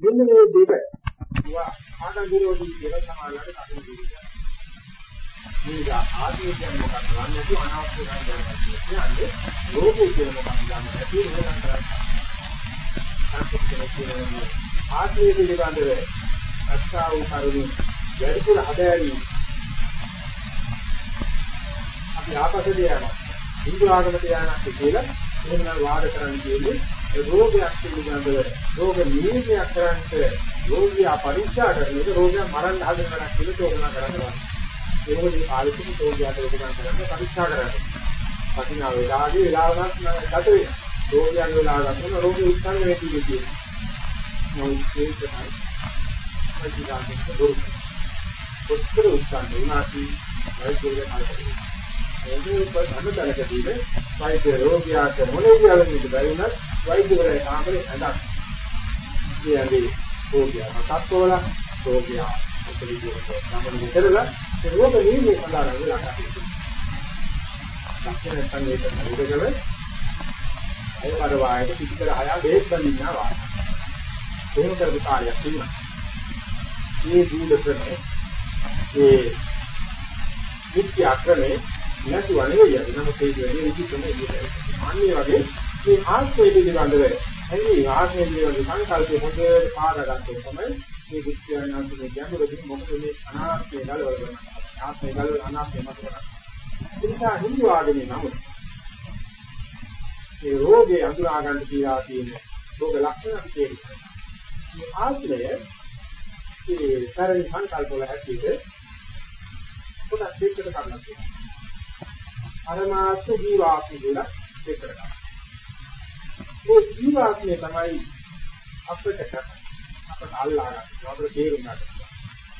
මෙන්න මේ දෙක ඒවා ආගම් විරෝධී කියලා සමානලට කටයුතු කරනවා. මේක ආදී කියන්නේ මොකක්ද? නැති අනාවශ්‍ය කරන්නේ කියන්නේ ලෝකේ කියන මොකක්ද ගන්න නැති වෙනකන් කරන්නේ. ආදී පිළිබඳව අස්සා වූ කරුණු වැඩිපුර හදෑවි. අපි ආපස්සට යනවා. හින්දු ආගමට යනවා කියලා එහෙනම් වාද කරන්න කියන්නේ රෝගයක් පිළිබඳව රෝග නිర్ణයක් කරන්නට රෝගියා පරීක්ෂා කරන එක රෝගය මරන්න හදන වැඩක් කියලා චෝදනා කරනවා. ඒක මේ පාලිතික රෝගියාට උපකරණ කරන්න පරීක්ෂා කරන්නේ. පටිනා වේලාවේ වෙලාවක් ගත වෙනවා. රෝගයන් වෙලා ගන්න රෝගී උත්සන්න වෙන්නේ කියන්නේ. නමුත් ඒක තමයි. ප්‍රතිගාමක දුරු. කොච්චර උත්සන්න වුණාටි වෛද්‍යවරු කරන්නේ. ඒක අනුතලකදී වෛද්‍ය රෝගියාට මොනේ කියන්නේ බැරි වුණත් වෛද්‍යවරයා කාමරේ ඇඳක්. කියන්නේ රෝගියා මතක්වල රෝගියා උපරිමයට ගමන කරලා ඒ රෝග නිවීම සඳහා වෙලා කටයුතු. ලක්ෂණ සංවේදන උදකල අය පරවායේ පිටිකර හය බෙහෙත් බඳින්නවා වා. එහෙම කරපු කාර්යයක් තියෙනවා. මේ දූල ක්‍රමේ ඒ මුඛ්‍ය ක්‍රමේ නැතුව නෙවෙයි යන්නේ. නමුත් ඒක වැඩි විදිහටම ඉන්නේ. අන්නේ වගේ මේ ආත්මය පිළිබඳව එන්නේ ආත්මය පිළිබඳව සංකල්පය හොඳට පාදගත්තොත් තමයි මේ විද්‍යාඥයන්ගේ ගැඹුරින් මොකද මේ අනාත්මය ගලවල කරන්නේ. ආත්මය ගලවල අනාත්මය මත කරන්නේ. ඒ නිසා හින්දු ආගමේ නම මේ රෝගේ අඳුරා ගන්න කියලා තියෙන රෝග ලක්ෂණ අපි තේරුම් මේ ආත්මය ඒ පරිණි සංකල්ප වල හැටියට පොඩක් දෙකට කරලා තියෙනවා. පරමාර්ථ ජීවාත්ම කියලා දෙකට කරනවා. ඒ ජීවාත්මය තමයි අපිට අපට අල්ලා ගන්න. අපිට තේරුම් ගන්න.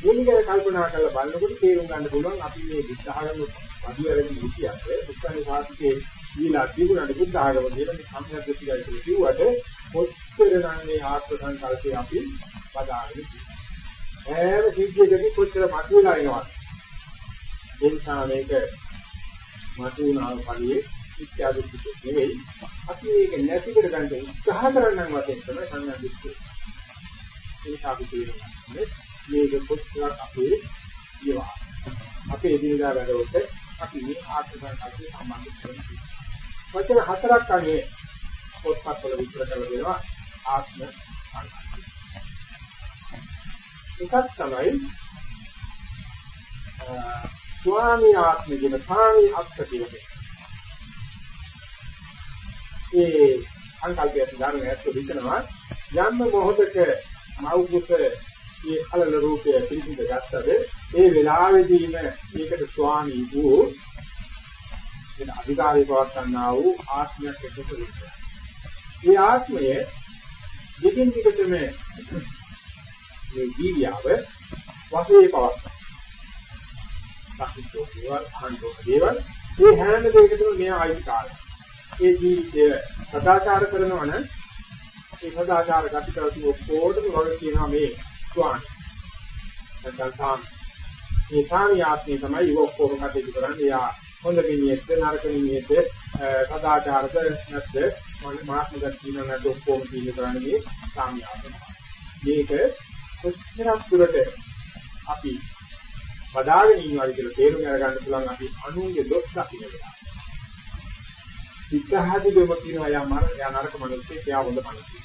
මේක කල්පනා කරලා බලනකොට තේරුම් ගන්න පුළුවන් අපි මේ බුද්ධඝම වදි වැරදි විදියට බුද්ධානි සාහිත්‍යයේ ඊලා තිබුණාට බුද්ධඝම කියන මේ සම්‍යක් දෙතිගයි කියලා කිව්වට කොච්චරනම් මේ ආත්ම සංකල්පේ අපි බදාගෙන හැම සිද්ධියකදී කොච්චර මතුවලා එනවද ඒ නිසා මේක මතුවනාව පළියේ ඉත්‍යාදිත් නෙවෙයි. අපි මේක නැති කර ගන්න උත්සාහ කරනන් වශයෙන් තමයි සංඥාදිත් ඒක අපි කියන්නේ මේක කොච්චරක් අපේ ජීවා අපේ දිනදා වැඩවලට අපි මේ ආත්ම සංකල්පය සම්බන්ධ කරගන්නවා වචන හතරක් අනේ පොත්පත් වල විස්තර කරලා දෙනවා. ආත්ම සංකල්පය එකක් තමයි ස්වාමී ආත්ම කියන ස්වාමී අත්ථ කියන්නේ ඒ සංකල්පය සඳහන් ඇත්ත විචනවා යම් මොහොතක මෞගුත මේ කලල රූපය පිළිසිඳ ගත්තද ඒ වෙලාවේදීම මේකට ස්වාමී වූ වෙන අධිකාරී පවත්න්නා වූ ආත්මයක් එකතු වෙනවා. මේ ආත්මය දෙකින් දිගටම මේ ජීවියාව වශයෙන් පවත්තා. සාහිත්‍යෝ දේවල් අහන්තෝ දේවල් මේ හැම දෙයකටම මෙයා අයිතිකාරයි. ඒ ජීවිතය සදාචාර කරනවා නම් ඒ සදාචාර ගතිකවතු ඔක්කොටම වගේ කියනවා මේ ස්වාමි. නැත්නම් සාම. මේ සාමියාත්මේ තමයි ඉව ඔක්කොම කටයුතු කරන්නේ. යා හොඳ මිනිහෙක්ද නරක මිනිහෙක්ද සදාචාරද නැත්ද මාත්ම ගතිය නැත්නම් ඔක්කොම තීන්දුව කරන්නේ මේ සාමියාත්මය. මේක කොච්චරක් දුරට අපි වදාගෙන ඉන්නවද කියලා තේරුම් අරගන්න පුළුවන් අපි අනුන්ගේ දොස් දකින්න වෙලාව. ඉස්සහාදී දෙම කියනවා යා මර යා නරක මිනිස්සෙක් යා හොඳ මිනිස්සෙක්.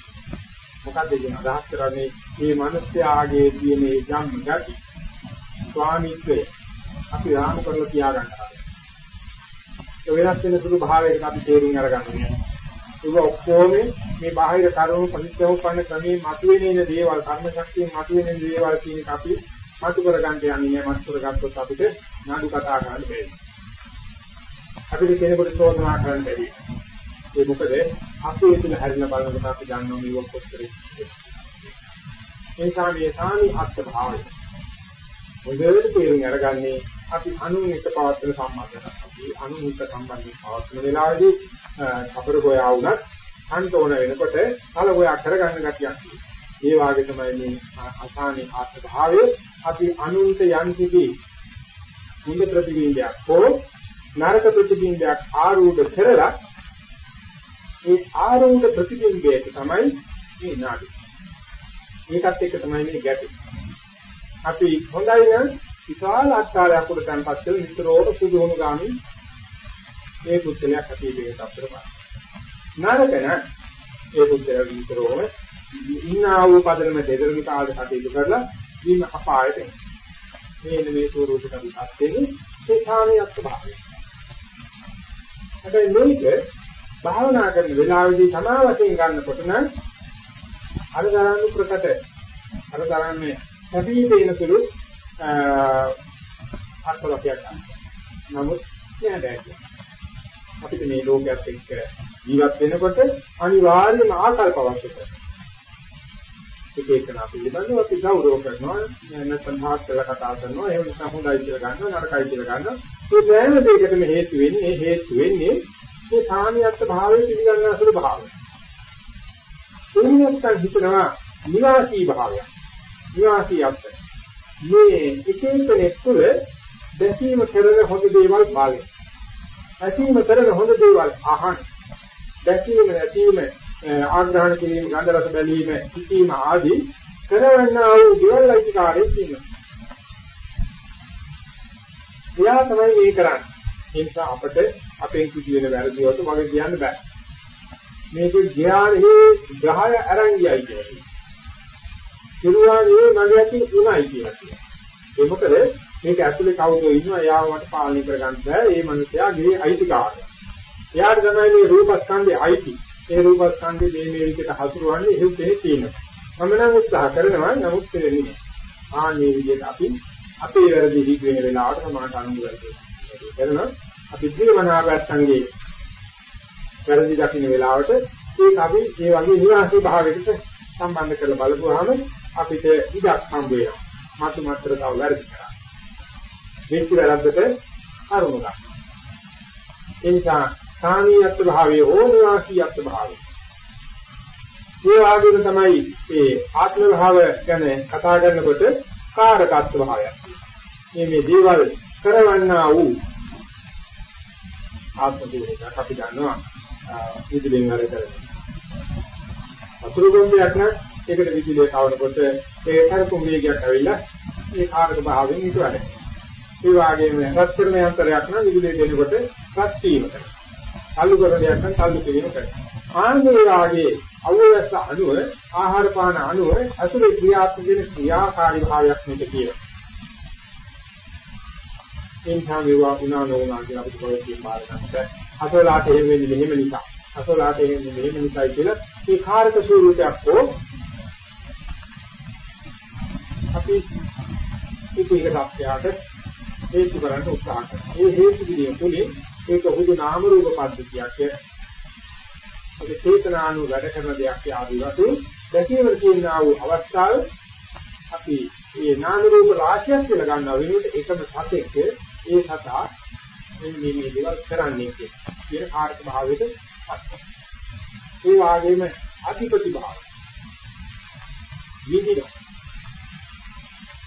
මොකක්ද කියන අදහස් කරන්නේ මේ මිනිස්යාගේ තියෙන මේ ජම්ම ගති ස්වාමීත්වය අපි රාම කරලා තියාගන්න ඒ වෙනස් වෙන සුළු භාවයකට අපි තේරුම් අරගන්න ඕනේ. ඒක ඔක්කොම මේ බාහිර කරුණු පරිච්ඡේදෝපන්න ක්‍රමයේ මතුවෙන දේවල් කර්ම ශක්තියෙන් මතුවෙන දේවල් කියන එක අපි මතු කරගන්න යන්නේ නැහැ මතු කරගත්තොත් අපිට නඩු කතා කරන්න බැහැ. අපිට කෙනෙකුට චෝදනා කරන්න බැරි. ඒ මොකද අපි ඒ තුල හැරිලා බලනකොට අපි දන්නවා මේක කොච්චර ඒ සාමයේ සාමි අත්ත භාවය. මොකද තේරුම් අරගන්නේ අපි අනුන් එක්ක පවත්වන සම්බන්ධයක්. අපි අනුන් එක්ක සම්බන්ධයෙන් පවත්වන වෙලාවේදී අපර ගෝයා වුණත් අන්තෝන වෙනකොට කල ගෝයා කරගන්න ගැටියක්. ඒ වාගේ තමයි මේ අසානී ආත්ම භාවය අපි අනුන්ට යන් කිසි මුද ප්‍රතිබිම්බයක් හෝ නරක ප්‍රතිබිම්බයක් ආරූඪ කරලා ඒ ආරූඪ ප්‍රතිබිම්බයට තමයි මේ නාඩි. මේකත් එක්ක තමයි මේ ගැටේ. අපි හොඳයි නම් විශාල අත්කාරයක් උඩ තැන්පත් කරලා නිතරම සුදුහුණු ගාමින් මේ පුද්ගලයා කටයුතු කරපුවා. නරක නම් ඒ පුද්ගලයා විතරෝම ඉන්නා වූ පදනම දෙදරමි කාලේ කටයුතු කරලා දින අපායට එනවා. මේන මේ ස්වරූප කවිපත් වෙන්නේ ඒ සාමියත් භාවය. හැබැයි මේක භාවනා කරන වෙලාවේදී තමා වශයෙන් ගන්නකොට නම් අර තරම් ප්‍රකට අර තරම්නේ හැපී පේන සුළු අර්ථලක්ෂයක් ගන්න. නමුත් නෑ බෑ. අපිට මේ ලෝකයක් එක්ක ජීවත් වෙනකොට අනිවාර්යයෙන්ම ආකල්ප අවශ්‍යයි. එක එකන පිළිබඳව අපි ගෞරව කරනවා නැත්නම් මහත් කරලා කතා කරනවා එහෙම නැත්නම් හොඳයි කියලා ගන්නවා නරකයි කියලා ගන්නවා ඒ සෑම දෙයකටම හේතු වෙන්නේ හේතු වෙන්නේ මේ සාමියත් භාවයේ පිළිගන්න අසුර භාවය. එන්නත් හිතනවා නිවාසී භාවය. නිවාසී අත් මේ එක එක කෙනෙක් තුළ දැකීම කරන හොඳ දේවල් බලය. ඇසීම කරන හොඳ දේවල් අහන. දැකීම නැතිවම ආග්‍රහණ කිරීම, ගන්ධ රස බැලීම, සිටීම ආදී කරවන්නා වූ දේවල් අයිතිකාරයෙක් ඉන්නවා. එයා තමයි මේ කරන්නේ. ඒ නිසා අපිට අපෙන් කිසි වෙන වැරදි වලට වගේ කියන්න බෑ. මේක ඥානෙහි ග්‍රහය අරන් ගියයි කියන්නේ. සිරුවානේ මගේ අතින් උණයි කියලා. ඒ මොකද මේක ඇතුලේ කවුද ඉන්නවා එයාව මට පාලනය කරගන්න බෑ. ඒ මිනිසයා ගේ අයිතිකාරය. එයාට තමයි මේ රූපස්කන්ධයේ අයිති. ඒ රූපස්කන්ධේ මේ මේ විදිහට හසුරුවන්නේ එහෙම කෙනෙක් තියෙනවා. මම නම් උත්සාහ කරනවා නමුත් වෙන්නේ නැහැ. ආන්නේ විදිහට අපි අපේ වැරදි හිත වෙන වෙලාවට මාට අනුගමනය කරනවා. අපි ජීවනාගතංගේ වැරදි දකින්න වෙලාවට ඒක අපි මේ වගේ නිවාසී භාවයකට සම්බන්ධ කරලා බලපුවාම අපිට ඉඩක් හම්බ වෙනවා. මතු මාත්‍ර තව වැරදි කරා. වෙච්ච වැරද්දට කරුණු ගන්න. ඒ නිසා සාමීයත්ව භාවයේ හෝ නිවාසීයත්ව භාවයේ. මේ ආගම තමයි මේ ආත්ම භාව ගැන කතා කරනකොට කාරකත්ව භාවයක්. මේ මේ දේවල් කරවන්නා වූ ආත්ම දේහයක් අපි දන්නවා විදුලියෙන් වැඩ කරනවා. අතුරු ගොම්බයක් නම් ඒකට විදුලිය කවනකොට ඒ කරකුම් වේගයක් ඇවිල්ලා ඒ කාරක භාවයෙන් ඊට වැඩ. ඒ වගේම රත් කරන යන්ත්‍රයක් නම් විදුලිය දෙනකොට රත් වීම කරනවා. තල්ලු කරන දෙයක් නම් තල්ලු කිරීම කරනවා. ආන්නේ වාගේ අවයස අණුව ආහාර පාන අණුව අසුරේ ක්‍රියාත්මක වෙන ක්‍රියාකාරී භාවයක් මේක කියනවා. එන්හා වේවා උනා නොඋනා කියලා අපිට කොහෙද කියන බාරකට. අසලාට එහෙම වෙන්නේ මෙහෙම නිසා. අසලාට එහෙම වෙන්නේ මෙහෙම නිසායි කියලා මේ කාරක ස්වරූපයක් හෝ අපි ඉතිරිකට සත්‍යයට හේතු කරන්න උත්සාහ කරනවා. ඒ හේතු පිළියෙල තුලින් ඒක හුදු නාම රූප පද්ධතියක්. ඒක චේතනානු වැඩ කරන දෙයක් ආදී වශයෙන් දැකීම කියනා වූ අවස්ථාව අපි මේ නාම රූප රාශියක් කියලා ගන්නවා. වෙනුවට එකම සතෙක් ඒ සතා මේ මේ දේවල් කරන්නේ කියන කාර්ක භාවයට පත් ඒ වගේම අධිපති භාවය. විඳින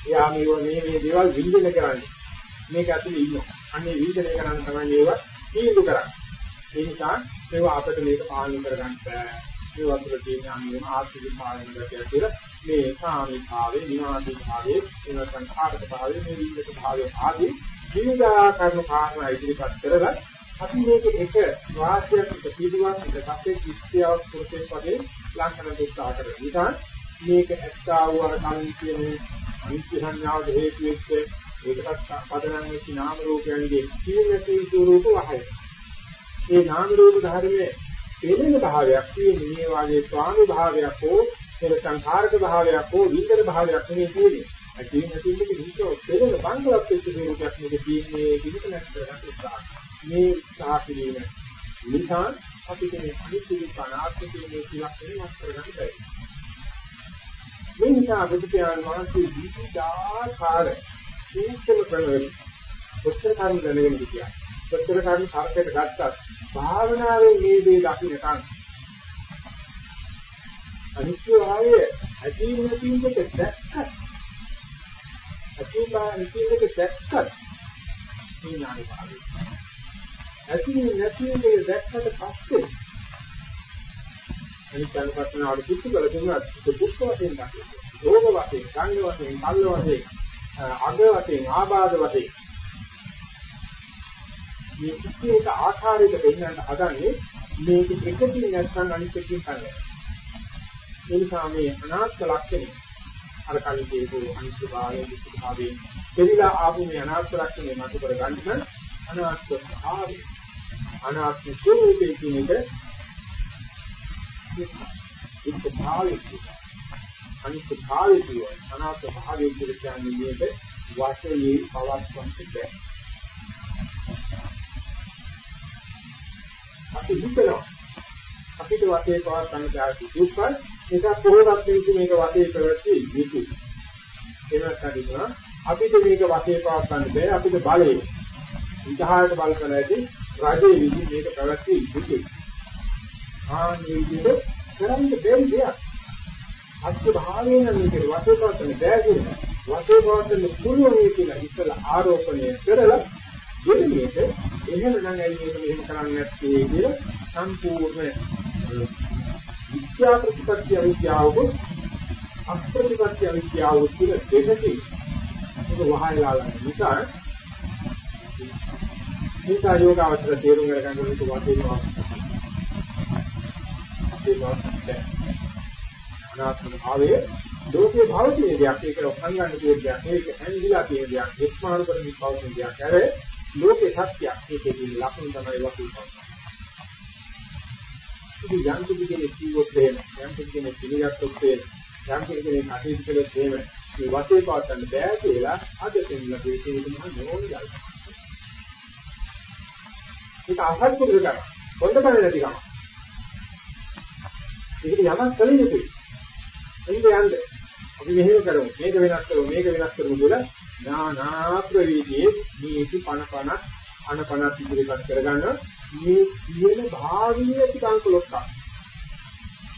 එයා මේ මේ මේ දේවල් විඳින කරන්නේ. මේක ඇතුලේ ඉන්නවා. අන්නේ විඳින කරන්න තමයි මේවා තීන්දුව කරන්නේ. ඒ නිසා මේවා අපිට මේක පාලනය කරගන්න බෑ. මේ වතුර තියෙන අනිවාර්යම ආර්ථික පාලනය කරලා කියලා මේ සාමිභාවයේ විනාශී භාවයේ වෙන සංඛාරක භාවයේ මේ විදිහට භාවයේ ආදී විවිධාකාර කාරණා ඉදිරිපත් කරලා අපි මේක එක වාක්‍යයක් පිළිවන් එක සත්‍ය කිස්තියක් පුරුෂයෙක් වගේ ලංකන උත්සාහ කරන නිසා මේක ඇත්තා වූ අර කලින් කියන නිත්‍ය සංඥාව හේතු වෙච්ච ඒකත් පදනම් වෙච්ච නාම රූපයන්ගේ සීලති ස්වරූප වහය. ඒ නාම රූප ධර්මයේ පෙළෙන භාවයක් තියෙන මේ වාගේ ස්වාමි භාවයක් හෝ ඒක සංඛාරක භාවයක් හෝ විතර භාවයක් නෙවෙයි තියෙන්නේ. ඇතින් ඇතින් මේක විශ්ව පෙරෙන බංගලත් එක්ක මේකක් මේක තියෙන්නේ කිසිම නැත්නම් උත්සාහ. මේ උත්සාහ කිරීම නිසා අපිට මේ අනිත්‍ය දුක්ඛනාත්ම කියන මේ ටිකක් වෙනස් කරගන්න බැහැ. මේ නිසා බුදුපියාණන් වහන්සේ දීපාකාර සූක්ෂම ක්‍රමවල උත්තර කර්ම දැනගෙන හිටියා. උත්තර කර්ම හරකට ගත්තත් භාවනාවේ මේ දේ දකින්නකන් අනිත්‍ය ආයේ ඇති නැති දෙක දැක්කත් අසුභා නිතිනක දැක්කත් මේ ඥානෙ පාරේ. ඇති නැති දේ දැක්කට පස්සේ අනිත්‍යනුපස්සනාවට පුතු කළ දුන්නා දුක්ඛ වශයෙන් දකින්න. රෝග වශයෙන්, සංග වශයෙන්, කල්ල වශයෙන්, අග වශයෙන්, ආබාධ වශයෙන් මේ කිසියක ආකාරයකට දෙන්නට හදන්නේ මේක එකකින් නැත්නම් අනිත් එකකින් කරන්නේ. ඒ නිසා මේ අනාත්ම ලක්ෂණය අර කලින් කියපු අනිත්‍ය භාවය, දුක්ඛ භාවය, දෙවිලා ආපු මේ අනාත්ම ලක්ෂණය මත කර ගන්න අනාත්ම භාවය, අනාත්ම ස්වરૂපයේ කියන එක දුක්ඛ භාවය කියනවා. අනිත්‍ය භාවය කියනවා. අනාත්ම භාවය කියන්නේ මේක වාසයේ පවත්වන්නට බැහැ. අපි හිතනවා අපිට වාසයේ පවත්වන්න බැහැ දුක්ඛ නිසා කොහොමද මේක මේක වාසයේ කරන්නේ යුතුය. එනත් අදිනවා අපිට මේක වාසයේ පවත්වන්න බැහැ අපිට බලය. විචාරයට බල කරලා රජයේ විදි මේක පැවැත්විය යුතුය. ආ මේ විදිහට කරන්න බැරි දෙයක්. අත්‍ය භාවයෙන් මේකේ වශයෙන් බෑ කියන වශයෙන් පවත්වන්න පුළුවන් කියලා ඉස්සලා ආරෝපණය කරලා දෙන්නේට එහෙම නම් ඇයි මේක මෙහෙම කරන්නේ නැත්තේ කියලා සම්පූර්ණ විද්‍යා ප්‍රතිපත්ති අවිද්‍යාවක අස්ප්‍රතිපත්ති අවිද්‍යාව කියන දෙකකින් ඒක වහයලා නිසා මේක යෝගාවචර තේරුම් ගන්න ඕනේ වශයෙන් අපේ අනාත්ම භාවයේ ලෝකේ භෞතික දෙයක් ඒක සංගන්න තියෙන දෙයක් ඒක හැංගිලා තියෙන දෙයක් විස්මාන කරමින් පවතින දෙයක් හැර ලෝකේ සත්‍යයක් ඒකේ තියෙන ලක්ෂණ තමයි වශයෙන් ඉතින් යම් කිසි කෙනෙක් කිව්වොත් එහෙම යම් කිසි කෙනෙක් පිළිගත්තොත් එහෙම යම් කිසි කෙනෙක් අතීත කළොත් එහෙම මේ වශයෙන් පවත්න්න බෑ කියලා අද දෙන්න දෙකේ මහ නෝන ගල්. ඒක අහත් පුදුරකම. හොඳ බල නැතිකම. ඒකට යමක් කළ යුතුයි. එන්න යන්න. අපි මෙහෙම කරමු. මේක වෙනස් කරමු. මේක වෙනස් කරමු කියලා නානා ප්‍රවීතියේ මේටි පණ පණ අන පණ ඉදිරියට කරගන්න මේ කියන භාවීය ටිකංක ලොක්ක.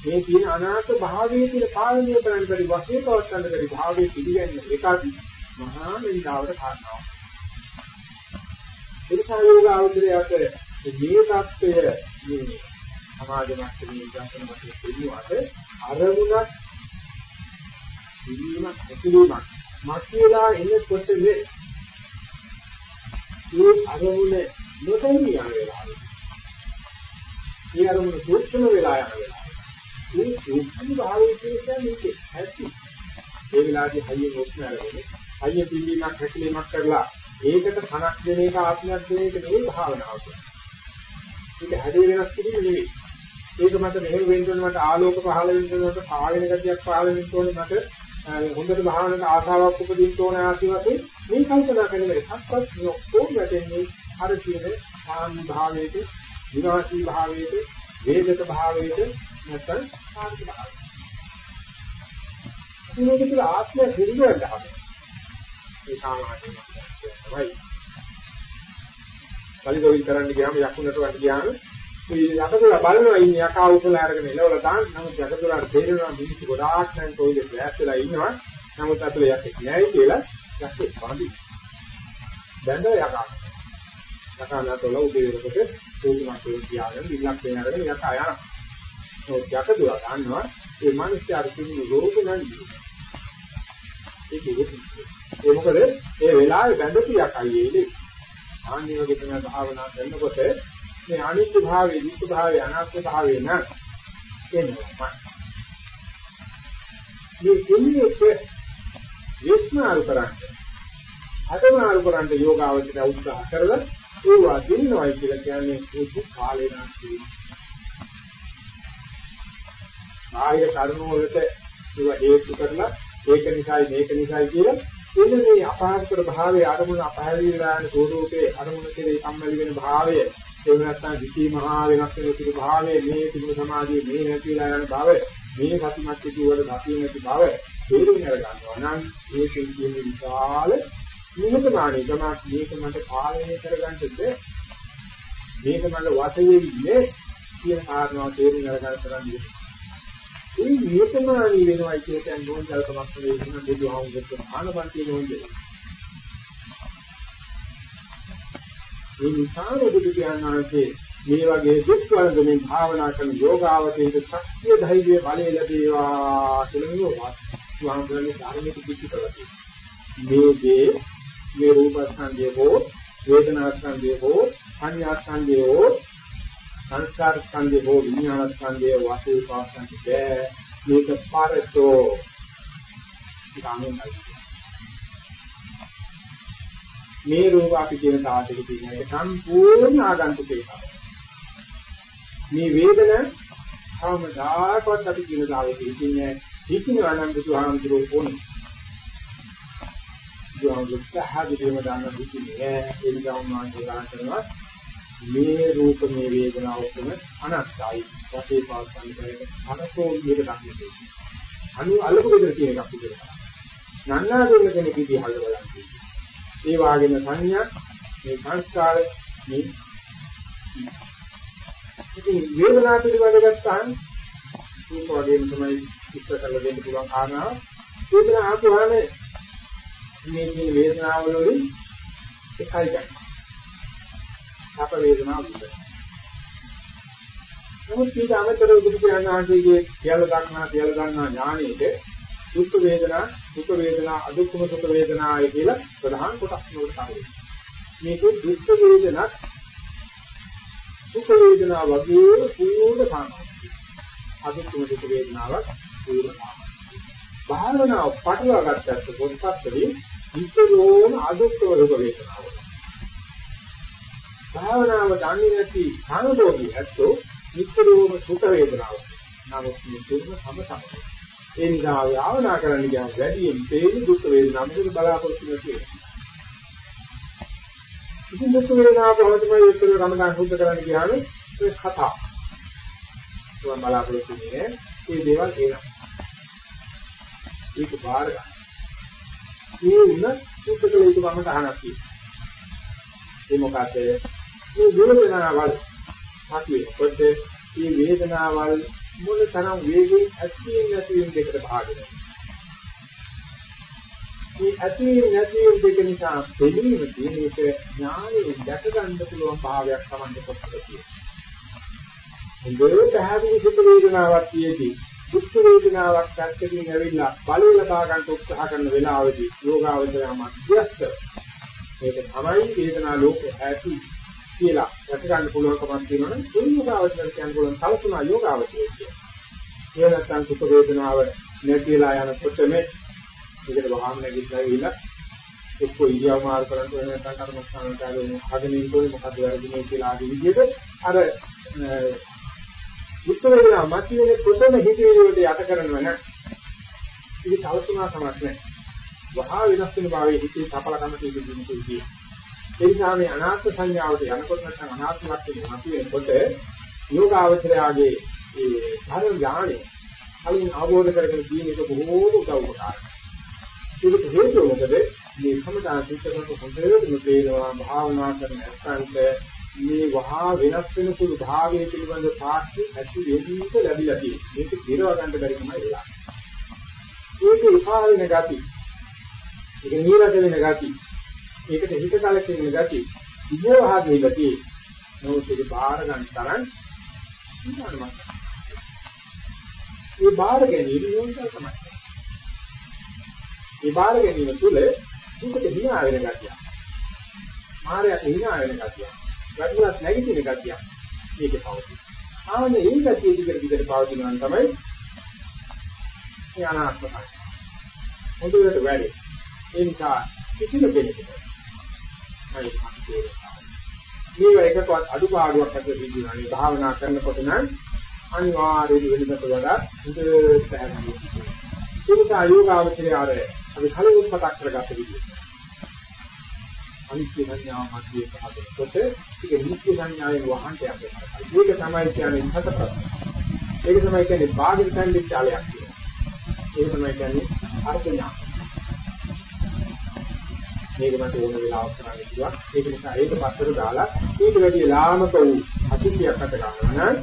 මේ කියන අනාථ භාවයේ තියෙන පාලනය කරන්න බැරි වශයෙන් පවත්වන්න බැරි භාවයේ පිළිගන්න එකයි මහා නින්දාවට කාරණාව. එනිසා යෝගාවචරයට මේ தත්ත්වය මේ සමාජ මට්ටමේ විගතන මතයේ කියනවාට අරමුණක් පිළිවීමක් ඇතිවීමක් මතුවලා එනකොට මේ ඒ අරමුණ නොතෙමි යන වෙලාවෙ ඒ අරමුණ සූක්ෂම වෙලා යන වෙලාවෙ ඒ සූක්ෂම භාවයේ කියන්නේ මේක ඇති ඒ වෙලාවේ හයිය මොස්න අරගෙන හයිය පිළිවීමක් හැකිලීමක් කරලා ඒකට කනක් දෙන එක ආත්මයක් දෙන එක නෙවෙයි භාවනාව කියන්නේ. ඒක හැදේ වෙනස් කිරීම නෙවෙයි. ඒක මට මෙහෙම වෙන්න ඕනේ මට ආලෝක පහළ වෙන්න ඕනේ මට පාවෙන ගතියක් පහළ වෙන්න ඕනේ මට හොඳට භාවනාවට ආසාවක් උපදින්න ඕනේ ආදී වශයෙන් මේ කල්පනා කරන එකක්වත් නොකොම් වැටෙන්නේ අර කියන සාමි භාවයේද විනාශී භාවයේද වේදක භාවයේද නැත්නම් සාන්ති භාවයේද? මේක තුළ ආත්මය පිළිගන්න හදන ඒ සාමාන්‍ය තමයි. කලිගොවින් කරන්න ගියාම යකුණට වට ගියාම මේ යකදුර බලනවා ඉන්නේ යකා උසලා අරගෙන එලවලා දාන්න. නමුත් යකදුරට තේරෙනවා මිනිස්සු ගොඩාක් නම් කොයිද ඈත්ලා ඉන්නවා. නමුත් අතල යකෙක් නෑයි කියලා යකෙක් පාදි. දැන්ද යකා. යකා නැතොල උදේ වෙනකොට තෝතුමක් තියාගෙන ඉල්ලක් දෙන අරගෙන යකා යනවා. ඒත් යකදුර ගන්නවා ඒ මිනිස්යාට තිබුණු රෝග නැන්නේ. ඒක ඒ මොකද ඒ වෙලාවේ බැඳපු යකයි ඒලේ. ආන්නේ වගේ තමයි භාවනා කරනකොට මේ අනිත්‍ය භාවයේ දුක්ඛ භාවයේ අනාත්ම භාවයේ නම් එනවා. මේ දෙන්නේ විස්මාරු කරන්නේ. අදමාරු කරන්නේ යෝගාවචර උත්සාහ කරලා ඒවා දිනනවායි කියලා කියන්නේ ඒ කාලේ නැති. ආය කර්ම වලට ඒවා හේතු කරලා ඒක නිසායි මේක නිසායි කියලා එන්න මේ අපහාස්කර භාවයේ අරමුණ අපහැරී යන ස්වરૂපයේ අරමුණ කෙරේ සම්මැලි වෙන භාවය එහෙම නැත්නම් විචී මහා වෙනස් වෙන සුළු භාවයේ මේ තිබුණු සමාධියේ මේ නැතිලා යන බව මේ සතිමත් කියුවට දකින්න නැති බව තේරුම් ගන්නවා නම් ඒකෙන් කියන විශාල නිහතමානී තමක් මේක මට පාලනය කරගන්නද? මේක මට වාසයේ ඉන්නේ කියන කාරණාව තේරුම් ගන්න තරන්නේ ඒ නිහතමානී වෙනවයි කියන නෝන්ජල්කමක් නෙවෙයි. බුදුහාමුදුරුවෝ ආනපන්ති නෝන්ජල් ඒ නිසා බුදු පියාණන්සේ මේ වගේ දුක් වලදමින් භාවනා කරන යෝගාවචරයේ ශක්තිය ධෛර්යය බලය ලැබේවා කියලා නියෝගා. ස්වාමීන් ධර්මයේ පිටි කරලා මේ දේ මේ රූපස්කන්ධය හෝ වේදනාස්කන්ධය හෝ සංඥාස්කන්ධය හෝ සංස්කාරස්කන්ධය හෝ විඥානස්කන්ධය වාසේ පාස්කන්ධය බෑ. මේක පාරතෝ. ගාමෙන්යි මේ රූප අපි කියන තාටක තියෙන එක සම්පූර්ණ ආගන්තුක එකක් මේ වේදන කවමදාකවත් අපි කියන දාවේ ඉන්නේ හිතිනවා නම් බුදුහාමුදුරුවෝ ඕනේ බුදුහාමුදුරුවෝ පහදිරියම දාන්න හිතින්නේ ඒ නිසා උන්වහන්සේ ගාන කරනවා මේ රූප මේ වේදනාව ඔක්කොම අනත්තයි. වශයෙන් පාස්සන්න බැහැ අනතෝ විදිහට දක්න්නේ අනු අලපු දෙයක් කියන එකක් විදිහට. නන්නා දෙන්න කෙනෙක් විදිහට බලන්න ඒ වාගේම සංඥා මේ සංස්කාර මේ ඉතින් වේදනාව පිළිබඳව ගත්තාම මේක වගේම තමයි ඉස්සර කරලා දෙන්න පුළුවන් කාරණාව වේදනාව ආපුවාම මේ කියන වේදනාව වලින් එකයි ගන්න. අප වේදනාව විඳිනවා. නමුත් ඊට අමතරව බුදු පියාණන්ගේ කියලා ගන්නා කියලා ගන්නා ඥානෙට දුක් වේදනා, දුක් වේදනා, අදුක්කම සුඛ වේදනායි කියලා ප්‍රධාන කොටස් වලට තමයි. මේක දුක් වේදනක් සුඛ වේදනා වගේ පූර්ණ සාමාන්‍යයි. අදුක්කම සුඛ වේදනාවක් පූර්ණ සාමාන්‍යයි. භාවනාව පටලවා ගත්තත් පොත්පත්වලින් විතරෝම අදුක්කම සුඛ වේදනාව. භාවනාව දන්නේ නැති අනුභෝගී ඇත්තෝ විතරෝම සුඛ වේදනාව. නමුත් මේ තුන සම තමයි. ඒ නිසා භාවනා කරන්න ගියාම වැඩියෙන් තේරෙන දුක් වේදනා මොකද බලාපොරොත්තු වෙන්නේ. ඉතින් දුක් වේදනාව කොහොමද මේ උත්තර රමදාන් සුද්ධ කරන්න ගියාම ඒ කතා. තුන් බලාපොරොත්තු වෙන්නේ මේ දේවල් කියනවා. ඒක බාර ගන්න. මේ උන සුද්ධ කළ යුතු කමට අහනක් තියෙනවා. ඒ මොකද මේ වේදනාවල් ඇති වෙනකොට මේ වේදනාවල් මොන තරම් වේගයෙන් ඇතිවෙන නැතිවෙන දෙකට භාග වෙනවා. මේ ඇතිවෙන නැතිවෙන දෙක නිසා දෙලීම කියන එක ඥානයෙන් දැක ගන්න පුළුවන් භාවයක් තමයි කොටස තියෙන්නේ. හොඳට පැහැදිලි සුඛ වේදනාවක් තියෙදී දුක් වේදනාවක් දැක්කකින් ඇවිල්ලා බලය ලබා ගන්න උත්සාහ කරන වෙලාවේදී යෝගාවචරය මධ්‍යස්ත මේක තමයි වේදනා ලෝකේ ඇති කියලා දැක ගන්න පුළුවන්කමක් තියෙනවනේ ඒ යෝගාවචරයට කියන්න පුළුවන් කල්පනා යෝගාවචරය කියන්නේ. ඒ නැත්නම් සුඛ වේදනාව නැතිලා යනකොට මේ ඒකට වහාම නැගිටලා ඉවිලා එක්ක ඉරියව් මාරු කරන්න වෙන නැත්නම් කර්මස්ථානට ආගෙන ඉන්නකොට මොකද වැරදිනේ කියලා ආදී විදිහට අර දුක් වේදනා මතියේ කොතන හිතේ වලට යට කරනව නම් ඒක කල්පනා සමත් නැහැ. වහා වෙනස් වෙන භාවයේ හිතේ සඵල කම තියෙන දුන්නේ. ඒ නිසා මේ අනාත්ම සංඥාවට යනකොට නැත්නම් අනාත්ම ලක්ෂණය මතුවෙනකොට යෝගාවචරයාගේ ඒ ධර්ම ඥාණය කලින් අවබෝධ කරගෙන තියෙන එක බොහෝම උදව්පකාරයි. ඒකට හේතුව මොකද? මේ සමදාන සිත්තරක හොඳටම තේරෙනවා භාවනා කරන අත්‍යන්ත මේ වහා වෙනස් වෙන සුළු භාවයේ පිළිබඳ සාක්ෂි ඇති වෙන්නට ලැබිලා තියෙනවා. මේක දිරව ගන්න බැරි තමයි වෙලා. ඒක විපාක වෙන ගති. ඒක නීරස වෙන ගති. ඒකට හිත කලකිරීම ගති විභෝහාගේ ගති නෝත් ඒක බාර ගන්න තරම් ඉන්නවම ඒ බාර ගැනීම නෝන්තර තමයි. ඒ බාර ගැනීම තුළ දුකට හිනා වෙන ගතිය මායයට හිනා වෙන ගතිය වැටුණත් නැගිටින ගතිය මේකේ පවතී ආන්නේ ඒ ගතිය දිගට දිගට පවතිනවා තමයි ඒ අනාත්මයි හොඳට වැඩි ඒ නිසා කිසිම කෙනෙකුට මේවා එකකවත් අඩුපාඩුවක් ඇති වෙන්නේ නැහැ. භාවනා කරනකොට නම් අනිවාර්යයෙන් වෙනකට වඩා හොඳ පැහැදිලි. ඒක ආයෝගාවචරය ආර අපි කලින් මතක් කරගත්ත විදිහ. අනිත්‍ය සංඥාව මැදියේ පහදනකොට ඒක නිත්‍ය සංඥාවෙන් වහන්ට යනවා. ඒක තමයි කියන්නේ හතපත්. ඒක තමයි කියන්නේ බාහිර සංදිච්ඡාලයක් කියන්නේ. ඒක තමයි කියන්නේ අර්ථ ඥාන. මේක මට ඕන වෙලාවක් කරන්න කිව්වා. ඒක නිසා ඒක පස්සට දාලා ඊට වැඩි ලාමක වූ අතිශයක් අත ගන්නවා නම්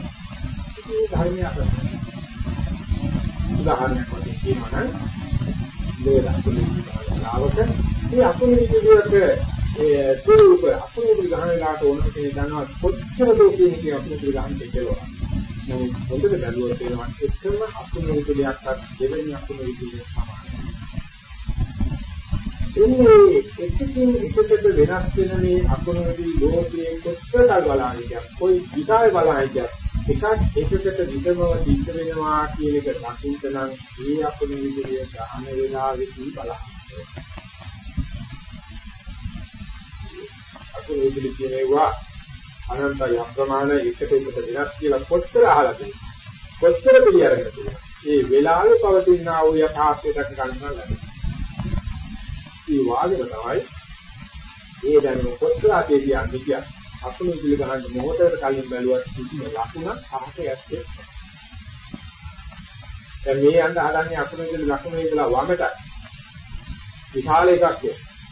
මේ ධර්මය අපට උදාහරණයක් වශයෙන් කියනවා නම් මේ ලක්ෂණ ලාවක මේ අකුණු විදිහට ඒ ස්වරූප අකුණු ගහන වෙලාවට ඕන කෙනෙක් දන්නවා කොච්චර දෝ කියන කේ අකුණු ගහන්න කියලා. නමුත් හොඳට බැලුවොත් වෙනවා එකම අකුණු විදියක්වත් දෙවෙනි අකුණු විදියට සමානයි. එන්නේ එකකින් එකකට වෙනස් වෙන මේ අකුණු විදි ලෝකයේ කොච්චර බලන්නේ කොයි විකාය බලන්නේ එකක් එකකට විදමව සිද්ධ වෙනවා කියන එක දකින්න නම් මේ අකුණු විදිය ගහන වෙලාවෙදී බලන්න. අකුණු විදිය කියනවා අනන්තය අප්‍රමාණ එකට එකට වෙනස් කියලා කොච්චර අහලා තියෙනවා. කොච්චර පිළිඅරගෙන තියෙනවා. මේ වෙලාවේ පවතිනා වූ යථාර්ථය දක්ව ගන්න ලැබෙනවා. මේ වාදෙම තමයි ඒ දැනුම කොච්චර අපේ කියන්නේ කියන්නේ අකුණු පිළ ගහන්න මොහොතකට කලින් බැලුවත් කිසිම ලකුණක් අහක යැත්තේ දැන් මේ යන්න හදන්නේ අකුණු පිළ ලකුණේ ඉඳලා වමට. විශාල එකක්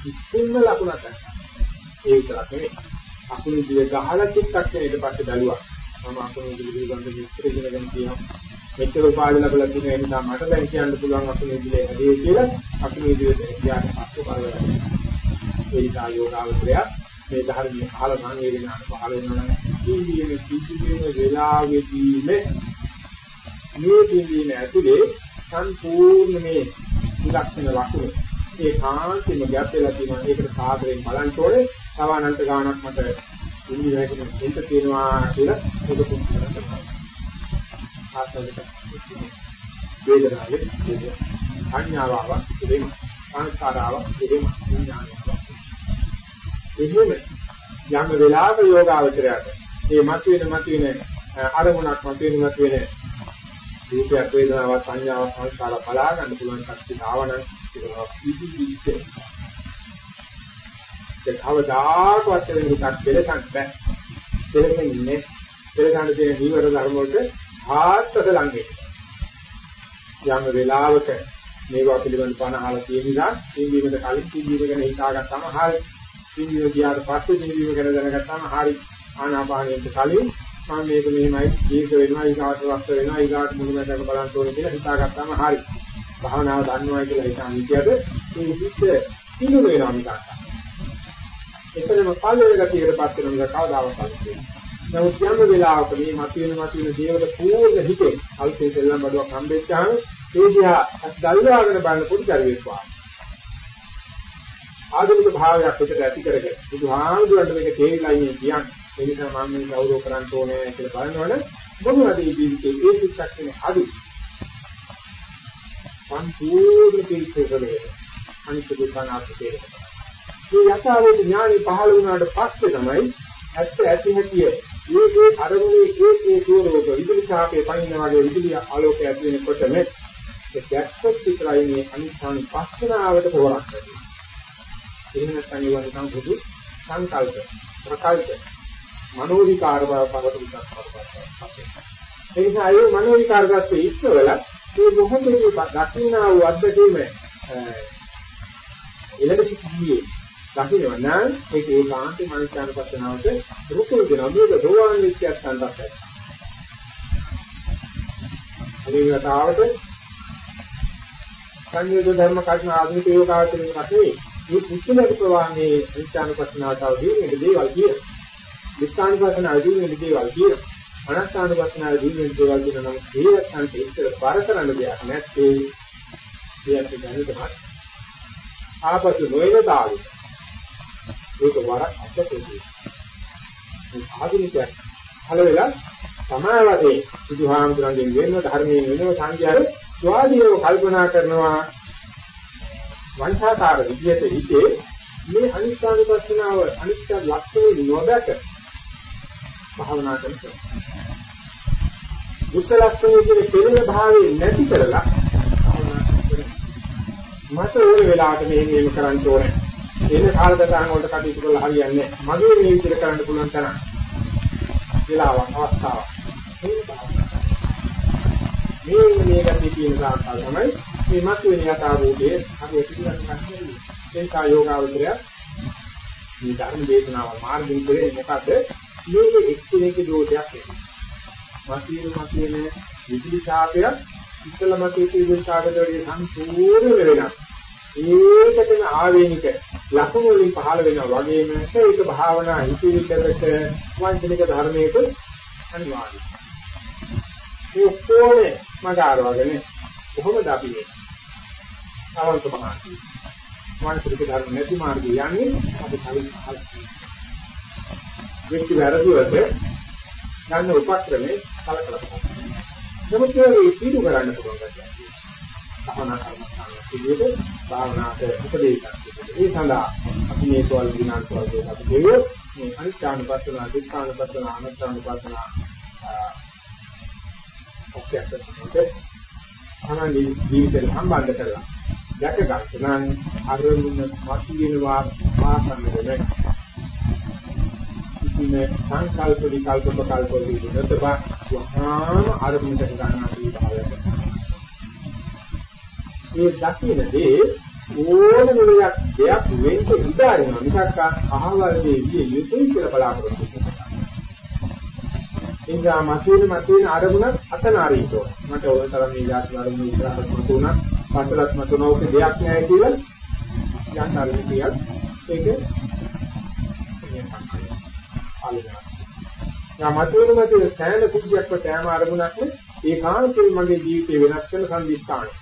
කිසිම ලකුණක් නැහැ. ඒ විතරක් නෙවෙයි අකුණු පිළ ගහලා චිත්තක්ෂණයට පස්සේ බැලුවා. මම අකුණු පිළ පිළිබඳ විස්තර ඉගෙනගෙන තියෙනවා. මෙච්චර උපාධි ලැබලා තියෙන නිසා මට දැන් කියන්න පුළුවන් අකුණු පිළ හැදේ කියලා. අකුණු පිළ කියන පස්සේ බලලා ඒ නිසා යෝගාවචරය මේ ධර්මයේ පහළ සංවේදනාට පහළ වෙනවා නම් මේ කිසිම වෙලාවෙදී මේ මේ ඇතුලේ සම්පූර්ණ මේ ලක්ෂණ ලකුණු ඒ කාන්තිම ගැප් වෙලා තියෙනවා. ඒකට සාදරයෙන් බලන්න ඕනේ. තව අනන්ත ගානක් මට ඉන්නේ නැහැ කියන එක තියෙනවා කියලා ඒක පුදුම කරනවා ආසලක වේදනාවේ සංඥාවාවක් ඉදෙම සංස්කාරාවක් ඉදෙම විඥානාවක් එහෙම යම් වෙලාවක යෝගාවචරයට මේ මතුවෙන මතුවෙන අරමුණක් මතුවෙන මතුවෙන රූපයක් වේදනාවක් සංඥාවක් සංස්කාර බලා ගන්න පුළුවන් ශක්තිය ආවන ඒක පිළිවිච්ච ඒ කවදාකවත් වෙන එකක් දෙලසන් බෑ. දෙලසන්නේ දෙලසන් දෙන නීවර ධර්ම වලට ආත්මක ළඟේ. යම් වෙලාවක මේවා පිළිබඳ පණ අහලා තියෙන නිසා ඉන්දීමට කලින් ඉන්දීම ගැන හිතාගත්තම හරියි සිංහිය ගියාට පස්සේ සිංහිය ගැන දැනගත්තාම හරි ආනාපානයට කලින් මම මේක මෙහෙමයි දීර්ඝ වෙනවා ඊගාට රස්ත වෙනවා ඊගාට මුලමඳක බලන්න ඕනේ කියලා හිතාගත්තාම හරි. භාවනාව දන්නවා කියලා හිතාන විදියට මේ හිත පිළු වෙනවා මිසක් එතනම පල්ලෙල ගතියකට පත් වෙන මිසක් කවදාවත් පස්සේ නමුත් යම් වෙලාවක මේ මතුවෙන මතුවෙන දේවල් පූර්ණ හිතේ අල්පේ දෙල්ලම් බඩුවක් හම්බෙච්චාම ඒ දිහා දල්වාගෙන බලන පොඩි දරුවෙක් වගේ. ආධුනික භාවයක් පිටට ඇති කරගෙන බුදුහාමුදුරන්ට මේක තේරිලා ඉන්නේ කියන්නේ. ඒ නිසා මම මේ ගෞරව කරන්න ඕනේ කියලා බලනවනේ. මොනවද මේ ජීවිතේ ඒ පිටක්නේ අදු සම්පූර්ණ පිළිසෙකලේ අනිත් දුකනාත් තේරෙනවා මේ යථාර්ථ ඥානෙ පහළ වුණාට පස්සේ තමයි ඇත්ත ඇති හැටිය මේ මේ අරමුණේ ඒ ඒ ස්වරූප විදුලි ඡාපේ පනින වගේ විදුලි ආලෝකය ඇති වෙනකොටම ඒ දැක්කොත් විතරයි මේ අනිත්‍යන පස්සනාවට පොරක් වෙන්නේ. එහෙම නැත්නම් ඒවා නිකන් පොදු සංකල්ප ප්‍රකල්ප මනෝවිකාර බව පවට විකාරපත් ඒ නිසා ඒ මනෝවිකාර ගත්තේ ඉස්සවල මේ මොහොතේ දක්ිනා වූ අද්දකීම එළඹ සිටියේ. දකින්න නම් ඒක ඒකාන්තේ මනසානුපස්සනාවට රුකුල් දෙනවා මේක දෝවාන් විත්‍යක් සම්බන්ධයි අනිවාර්යතාවට සංයෝග ධර්ම කර්ම ආධුනික යෝගාවචරයේ මතේ මේ පුදුමක ප්‍රවාහයේ අනිත්‍යනුපස්සනාව දිනෙක දේවල් කියන. විස්ථානුපස්සනාව දිනෙක දේවල් කියන. අනත්තානුපස්සනාව දිනෙක දේවල් කියන නම් ඒ අන්ත ඉස්සර පාර කරන්න දෙයක් නැත්තේ. ඒත් දැනෙන්නවත් ආපසු නොයන දාවි. ඒක වරක් අත්දැකීම. මේ ආධුනිකයන් හල වෙලා සමාවතේ බුදුහාමුදුරන්ගෙන් වෙන ධර්මයෙන් වෙනව සංඛ්‍යාවේ ස්වාධීනව කල්පනා කරනවා වංශාකාර විදියට හිතේ මේ අනිත්‍යනුපස්සනාව අනිත්‍ය ලක්ෂණය නොදක භාවනා කරනවා. දුක්ඛ ලක්ෂණය කියන කෙරෙන භාවයේ නැති කරලා මට ඕන වෙලාවට මෙහෙම මෙහෙම කරන්න ඕනේ. එන කාලගතහන් වලට කටයුතු කරලා හරියන්නේ මගේ මේ විදිහට කරන්න පුළුවන් තරම්. වෙලාවක් අවස්ථාවක්. මේ මේ ගැටි තියෙන තාක්කල් තමයි මේ මතුවෙන යථාභූතයේ අපි පිළිගන්න ගන්නේ ඒ කායෝගාවචරය මේ ධර්ම දේශනාව මාර්ගයෙන් කරේ මොකද? මේක එක්කෙනෙක් දෝෂයක් එනවා. මතුවෙන මතුවෙන විදුලි ශාපය ඉස්සල මතුවෙන විදුලි ශාපයට වඩා සම්පූර්ණ වෙනස්. ඒකටම ආවේනික ලක්ෂණ වලින් පහළ වෙනවා වගේම ඒක භාවනා හිතවිල්ලකට වංචනික ධර්මයක අනිවාර්යයි. මේ ඔක්කොම මට ආරවගෙන කොහොමද අපි මේ අවන්ත මහාති වංචනික ධර්ම නැති මාර්ගය යන්නේ අපි කලින් පහළ වෙච්ච වැරදිවලට ගන්න උපක්‍රමේ කලකලා. නමුත් ඒ පිටු කරන්න පුළුවන් ගැතියි. භාවනා කර්මස්ථාන පිළිවෙත භාවනාට උපදේශයක්. ඒ සඳහා අපි මේ සෝල් විනාන සෝල් දෙක අපි දෙවියෝ මේ අනිත්‍යානුපස්සන, දුක්ඛානුපස්සන, අනාත්මානුපස්සන ඔක්කොත් අනන්‍ය ජීවිතේ සම්බන්ධ කරලා දැක ගන්න නම් අරමුණ මතුවෙනවා මාසන්නේ ඉතින් සංකල්ප විකල්ප ප්‍රකල්ප විදිහට වහාම අරමුණට ගන්නවා කියන භාවය. මේ දකින්නේ ඕනම දෙයක් දෙයක් වෙන්න ඉඩාරිනවා මිසක් අහවල් දේ විය යුතුයි කියලා බලාපොරොත්තු වෙනවා. එනිසා මතුවෙන මතුවෙන අරමුණ අතනාරීතෝ. මට ඕන තරම් මේ යාත්‍රා අරමුණ ඉස්සරහට මතුණා. පස්සලත් මතුණා ඔක දෙයක් නෑ කියලා යන්න අරගෙන කියත් ඒක යා මතුවෙන මතුවෙන සෑම කුජයක්ව සෑම අරමුණක්ම ඒකාන්තයෙන් මගේ ජීවිතේ වෙනස් කරන සම්දිස්ථානයි.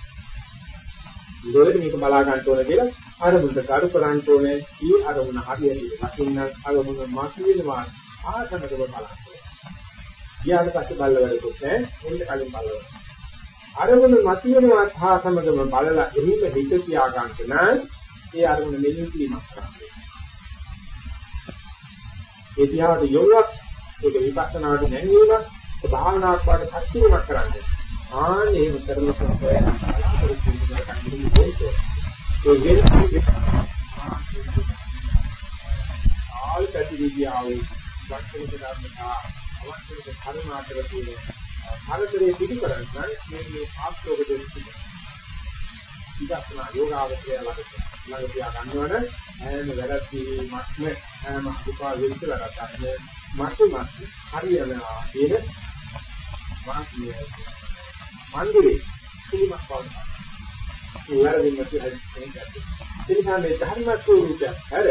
ඒකෙත් මේක බලා ගන්න ඕන කියලා අරමුණට කරු කරන්න ඕනේ. ඊ අරමුණ හරියට ලකින්න අරමුණ මාසිනවා ආසනකව බලන්න. ගියාට පස්සේ බල්ලවලුත් නැහැ. එන්න කලින් බල්ලවල. අරමුණ මතිවෙනවා හා සමගම බලලා එහිම හිත තියා ගන්න නම් ඒ අරමුණ මෙලින් කිරීමක් කරන්නේ. ඒ තියාට යොමුවක් ඒක විපස්සනාට නැංවීමක් භාවනාවක් වාට ශක්තියක් කරන්නේ. ආනේ එහෙම කරනකොට බලාපොරොත්තු වෙන කන්නේ දෙන්නේ. ඒ වෙන්නේ ආල් පැතිවිදියාවේ වචනික ධර්මතා අවශ්‍යක කර්මාතර තියෙන හතරේ පිටු කරන්නේ මේ මේ ආස්ලෝක දෙන්නේ. විදර්ශනා යෝගාවචරය ළඟට ළඟ තියා ගන්නවන හැම වැරද්දීමක්ම හැම උපා විරුද්ධ වැඩක් ගන්න මතු මතු හරියනවා කියන වාක්‍යය මන්දිරේ පිළිමක් පවතිනවා. ඒ වැරදින් නැති හරි කියන්නේ. ඒ නිසා මේ ධර්ම ස්වරූපය හැර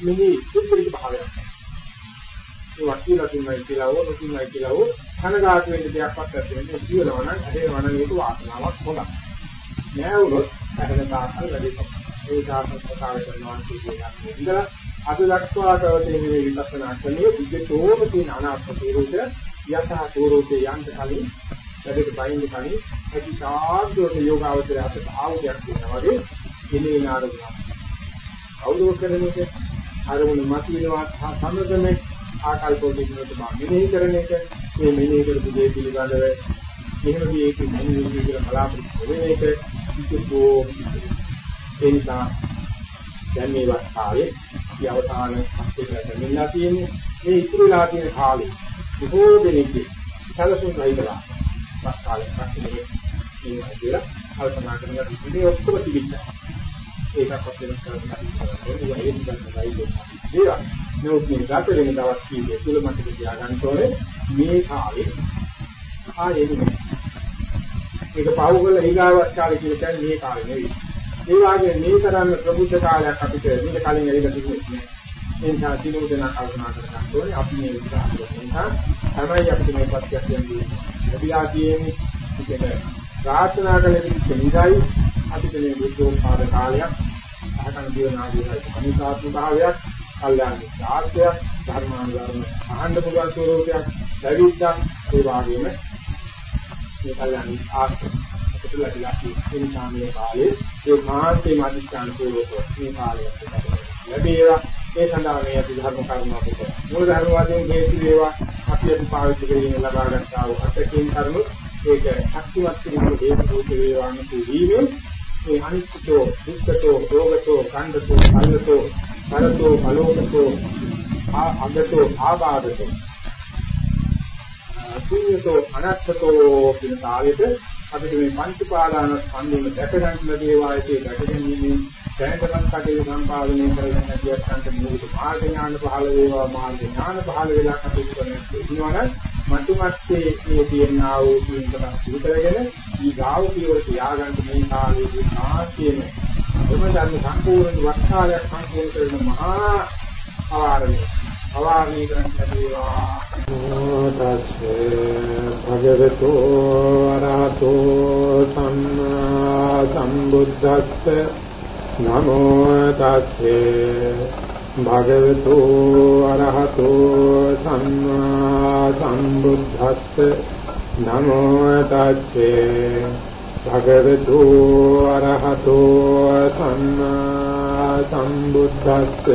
මෙහි සුද්ධික භාවයක් නැහැ. ඒ වකීලා තුන්යි කියලා ඕන තුන්යි කියලා ඕ කනගාටු වෙන්න දෙයක්වත් නැත්නම් කියනවා නම් හදේනවා නම් ඒක වාසනාවක් හොඳයි. නෑ වුණොත් හැදෙන තාක්කල් වැඩි තමයි. ඒ තාක්කල් කතාව කරනවා කියන්නේ ඉඳලා අද දක්වා තවදී මේ විපස්සනා ක්‍රමයේ විද්‍යතෝම තියෙන අනාත්ම ස්වરૂපය යථා ස්වરૂපේ යන්ත කලින් වැඩට බයින්න කලින් ඇති සාධ්‍යෝක යෝගාවචරය අපට ආයුධයක් වෙනවා වගේ කෙනේ නාරුණා. අවුරුදු කරන එක අරමුණ මත වෙනවා සම්මතනේ ආකල්පෝදිනට මම මෙනෙහි කරන එක මේ මෙනෙහි කරපු දේ පිළිබඳව එහෙම මේක මෙනෙහි කියලා බලාපොරොත්තු වෙන එක ඉතිකෝ එනිසා දැන් මේ වස්තාවේ ಈ අවසාන අත්දැකීම මෙන්නලා තියෙන්නේ මේ ඉතුරුලා තියෙන කාලේ බොහෝ දෙනෙක්ගේ සැලසුම් ලයිදලා කාලයක් පස්සේ ඉන්නවා කියලා කල්පනා කරනවා ඉතින් ඔක්කොම තිබිච්චා. ඒකක්වත් වෙනස් කරන්න බැහැ. ඒක ගන්නයි ඒවා. නමුත් මේ ගත වෙන දවස් කීපය තුල මට තියාගන්න ඕනේ මේ කාලේ ආයේ නෙමෙයි. ඒක පාවු කරලා ඊගාවත් කාලේ කියලා කියන්නේ මේ කාලේ නෙවෙයි. ඒ වගේ මේ තරම් ප්‍රබුද්ධ කාලයක් අපිට මේක කලින් ඇවිල්ලා තිබුණේ නැහැ. ඒ නිසා සිනු දෙනා කල්පනා කර ගන්න ඕනේ අපි මේ විදිහට නිසා තමයි අපිට මේ පත්‍යක් කියන්නේ. ලැබිලා තියෙන්නේ ඒකට ප්‍රාර්ථනා කළ යුතු නිසායි අපිට මේ බුද්ධෝත්පාද කාලයක් අහකන ජීවනාදී අනිසාත්ම භාවයක් කල්යාණ සාර්ථයක් ධර්මානුධර්ම අහන්න පුළුවන් ස්වරූපයක් ලැබිච්චා. ඒ වගේම මේ කල්යාණ ආර්ථ අපිට ලැබිලා තියෙන සාමයේ කාලේ ඒ මාර්ගයේ මාධ්‍යාන ස්වරූප මේ කාලයක් ලැබේවා. ඒ සඳහා මේ අපි ධර්ම කරුණා කොට මූල ධර්ම වශයෙන් හේතු වේවා. අපි අද පාවිච්චි කරගෙන ලබා ගන්නා වූ අත්‍යකින් කරුණු ඒක ශක්තිවත් කිරීමේ හේතු වේවාන කිරීමෙන් මේ අනිත්‍යෝ දුක්ඛතෝ රෝගතෝ කණ්ඩතෝ අල්ලතෝ පරතෝ බලෝකතෝ අගතෝ ආබාධතෝ අතුඤ්ඤතෝ අනත්තතෝ කියන කාලෙට අපිට මේ පංච පාදාන ස්කන්ධෙම දැක ගන්න ලැබේවායේ දැක ගැනීමෙන් දැනටමත් කටයුතු සම්පාදනය කරගෙන නැතිවන්ට මූලික මාර්ග ඥාන පහළ වේවා මාර්ග ඥාන පහළ වෙලා කටයුතු කරනවා මතුමත්යේ මේ තියෙනා වූ කීකටක් පිළිතරගෙන ඊ ගාව පියවර තියාගන්න මේ කාලයේදී ආශ්‍රයම එම ධර්ම සම්පූර්ණ වස්තාලයක් සම්පූර්ණ කරන මහා ආරණ්‍ය. අවාරණී කරන්න ලැබේවා තස්සේ භගවතු අරහතෝ සම්මා සම්බුද්දස්ස නමෝ තස්සේ භගවතු අරහතෝ සම්මා සම්බුද්දස්ස නමෝ තස්සේ භගවතු අරහතෝ සම්මා සම්බුද්දස්ස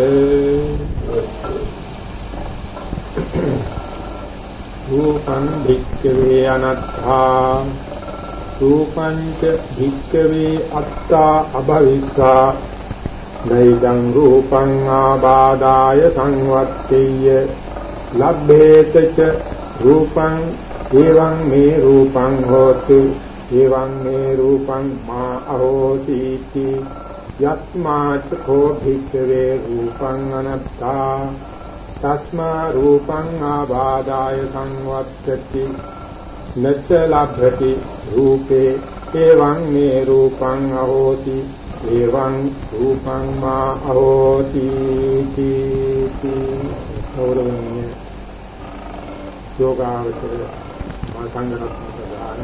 රූපං භික්ඛවේ අනත්තා රූපංච භික්ඛවේ අත්තා අභවිස්සා නෛදං රූපං ආබාදාය සංවත්තේය ලබ්බේත ච රූපං එවං මේ රූපං හෝති එවං මේ රූපං මා අහෝති යස්මාච කෝ භික්ඛවේ රූපං අනත්තා තස්මා රූපං ආබාදාය සංවත්තති නච්ච ලබ්ධති රූපේ එවං මේ රූපං අහෝති එවං රූපං මා අහෝති තී ගෞරවණීය යෝගාවචර මා සංඝරත්න ප්‍රදාන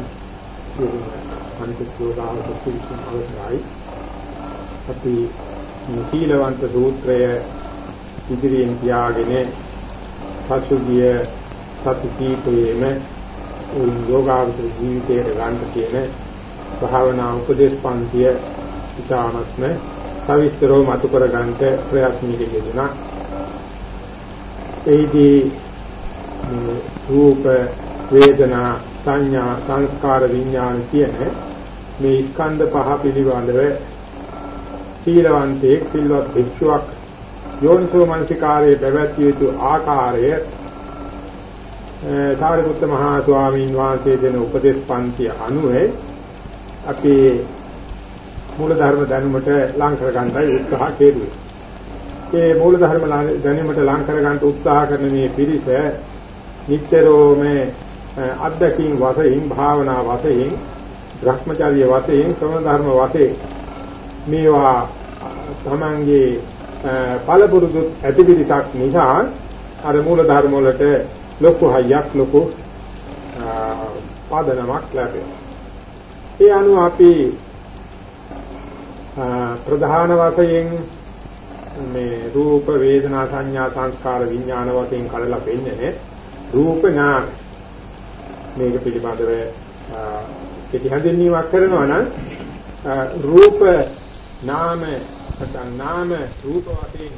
අනිත් යෝගාවචර පිළිසම් අවසරයි අපි සීලවන්ත සූත්‍රය ඉදිරියෙන් තියාගෙන පසුගිය සති කීපයේම යෝගාවචර ජීවිතයේ ගන්න තියෙන භාවනා උපදේශ පන්තිය ඉතාමත්ම සවිස්තරව මතු කර ගන්නට ප්‍රයත්න කෙරෙනවා. එහිදී රූප වේදනා සංඥා සංස්කාර විඥාන කියන මේ ස්කන්ධ පහ පිළිබඳව සීලවන්තයෙක් සිල්වත් භික්ෂුවක් යෝනිසෝ මනසිකාරයේ පැවැත්විය යුතු ආකාරය සාරිපුත්ත මහා ස්වාමීන් වහන්සේ දෙන උපදේශ පන්ති අනුව අපි මූල ධර්ම දැනුමට ලං කර ගන්නයි උත්සාහ කෙරුවේ. මේ මූල ධර්ම දැනුමට ලං කර ගන්න උත්සාහ කරන මේ පිරිස නිත්‍යරෝම eh, අද්දකින් වශයෙන් භාවනා වශයෙන් භ්‍රමචර්ය වශයෙන් සම ධර්ම වශයෙන් මේවා eh, තමන්ගේ eh, පළපුරුදු ඇතිවිලිසක් නිසා අර මූල ධර්ම වලට ලොකු හයියක් ලොකු පාදනමක් ලැබෙනවා. ඒ අනුව අපි ප්‍රධාන වශයෙන් මේ රූප වේදනා සංඥා සංස්කාර විඥාන වශයෙන් කඩලා පෙන්නනේ රූප නාම මේක පිළිබඳව කෙටි හඳුන්වීමක් කරනවා නම් රූප නාම නැත්නම් නාම රූප වශයෙන්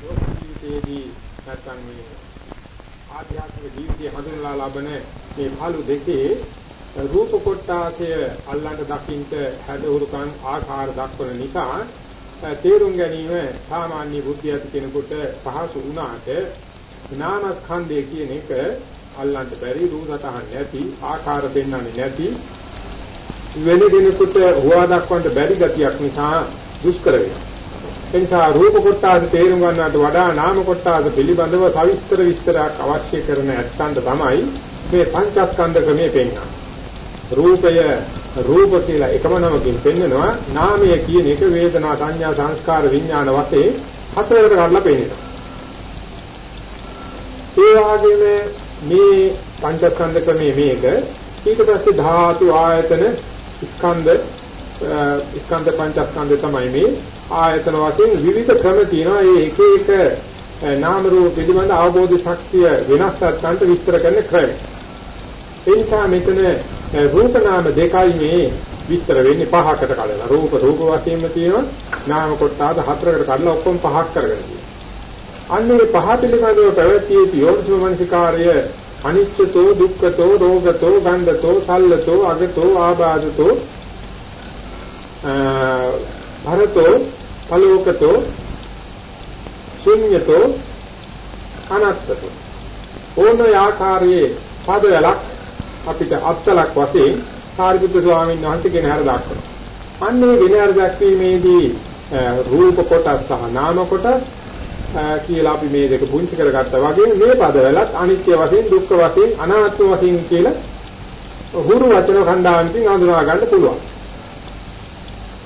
යෝග ජීවිතයේදී නැත්නම් මේ ආධ්‍යාත්මික ජීවිතය හඳුන්වලා ලබන මේ පළු දෙකේ රූප කොටාසය අල්ලන්න දකින්ට හැඩහුරුකම් ආකාර දක්වන නිසා තේරුම් ගැනීම සාමාන්‍ය බුද්ධිය ඇති කෙනෙකුට පහසු වුණාට නාමස්කන්ධය කියන එක අල්ලන්න බැරි රූපතහන් නැති ආකාර දෙන්නන්නේ නැති වෙන කෙනෙකුට හොවා දක්වන්න බැරි ගතියක් නිසා දුෂ්කර වෙනවා. ඒ නිසා රූප කොටස තේරුම් ගන්නවට වඩා නාම කොටස පිළිබඳව සවිස්තර විස්තරයක් අවශ්‍ය කරන ඇත්තන්ට තමයි මේ පංචස්කන්ධ ක්‍රමයේ පෙන්වන්නේ. රූපය රූප කියලා එකම නමකින් පෙන්වනවා නාමය කියන එක වේදනා සංඥා සංස්කාර විඥාන වශයෙන් හතරකට කඩලා පෙන්නනවා. ඒ වගේම මේ පංචස්කන්ධ ක්‍රමයේ මේක ඊට පස්සේ ධාතු ආයතන ස්කන්ධ ස්කන්ධ පංචස්කන්ධ තමයි මේ ආයතන වශයෙන් විවිධ ක්‍රම තියෙනවා. ඒ එක එක නාම රූප පිළිබඳ අවබෝධ ශක්තිය වෙනස් තත්ත්වන්ට විස්තර කරන ක්‍රම. ඒ නිසා මෙතන රූප නාම දෙකයි මේ විස්තර වෙන්නේ පහකට කඩලා. රූප රූප වශයෙන්ම තියෙනවා. නාම කොටස හතරකට කඩලා ඔක්කොම පහක් කරගෙන තියෙනවා. අන්නේ පහ පිළිබඳව පැවතියේ යෝනිසෝ මනසිකාර්ය අනිච්චතෝ දුක්ඛතෝ රෝගතෝ ගණ්ඩතෝ සල්ලතෝ අගතෝ ආබාධතෝ භරතෝ පලෝකතෝ ශුන්‍යතෝ අනත්තතෝ ඕන ආකාරයේ පදවලක් අපිට අත්තලක් වශයෙන් සාරිපුත්‍ර ස්වාමීන් වහන්සේ කියන හැර දක්වනවා. අන්නේ විනය දැක්වීමේදී රූප කොටස් සහ නාම කොටස් කියලා අපි මේ දෙක පුංචි කරගත්තා වගේ මේ පදවලත් අනිත්‍ය වශයෙන් දුක්ඛ වශයෙන් අනාත්ම වශයෙන් කියලා හුරු වචන කණ්ඩායමකින් හඳුනා ගන්න පුළුවන්.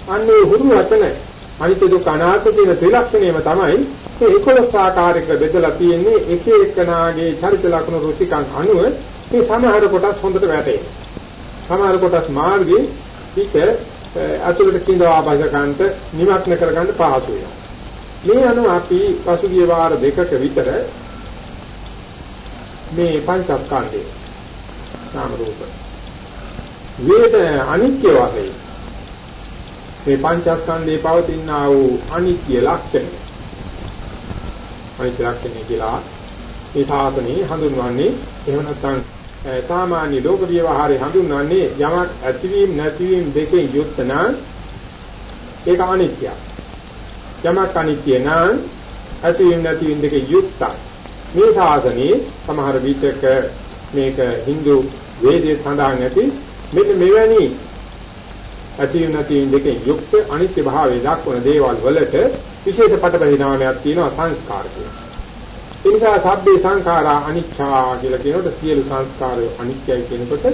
අන්නේ හුරු වචන අනිත්‍ය දුක්ඛ අනාත්ම කියන ත්‍රිලක්ෂණයම තමයි මේ 11 ආකාරයක බෙදලා තියෙන්නේ එක එකනාගේ චරිත ලක්ෂණ රුචිකන් අනුව මේ සමහර කොටස් හොඳට වැටේ. සමහර කොටස් මාර්ගයේ පිට අතුලට කිඳවා බසකන්ට නිමක්න කරගන්න පහසු වෙනවා. මේ අනුව අපි පසුගිය වාර දෙකක විතර මේ පංචස්කන්ධේ නාම රූප වේද අනිත්‍ය වශයෙන් මේ පංචස්කන්ධේ පවතිනා වූ අනිත්‍ය ලක්ෂණය අනිත්‍ය ලක්ෂණය කියලා මේ සාසනේ හඳුන්වන්නේ එහෙම නැත්නම් සාමාන්‍ය ලෝක විවහාරේ හඳුන්වන්නේ යමක් ඇතිවීම නැතිවීම දෙකෙන් යුක්ත නම් ඒක අනිත්‍යයි. යමක් අනිත්‍ය නම් ඇතිවීම නැතිවීම දෙකෙන් යුක්තයි. මේ සාසනේ සමහර විටක මේක Hindu වේදයේ සඳහන් නැති මෙන්න මෙවැනි ඇතිවීම නැතිවීම දෙකෙන් යුක්ත අනිත්‍ය භාවය දක්වන දේවල් වලට විශේෂ පටබහිනාමයක් තියෙනවා සංස්කාර කියලා. ඒ නිසා සබ්බේ සංඛාරා අනිච්චා කියලා කියනකොට සියලු සංස්කාරය අනිත්‍යයි කියනකොට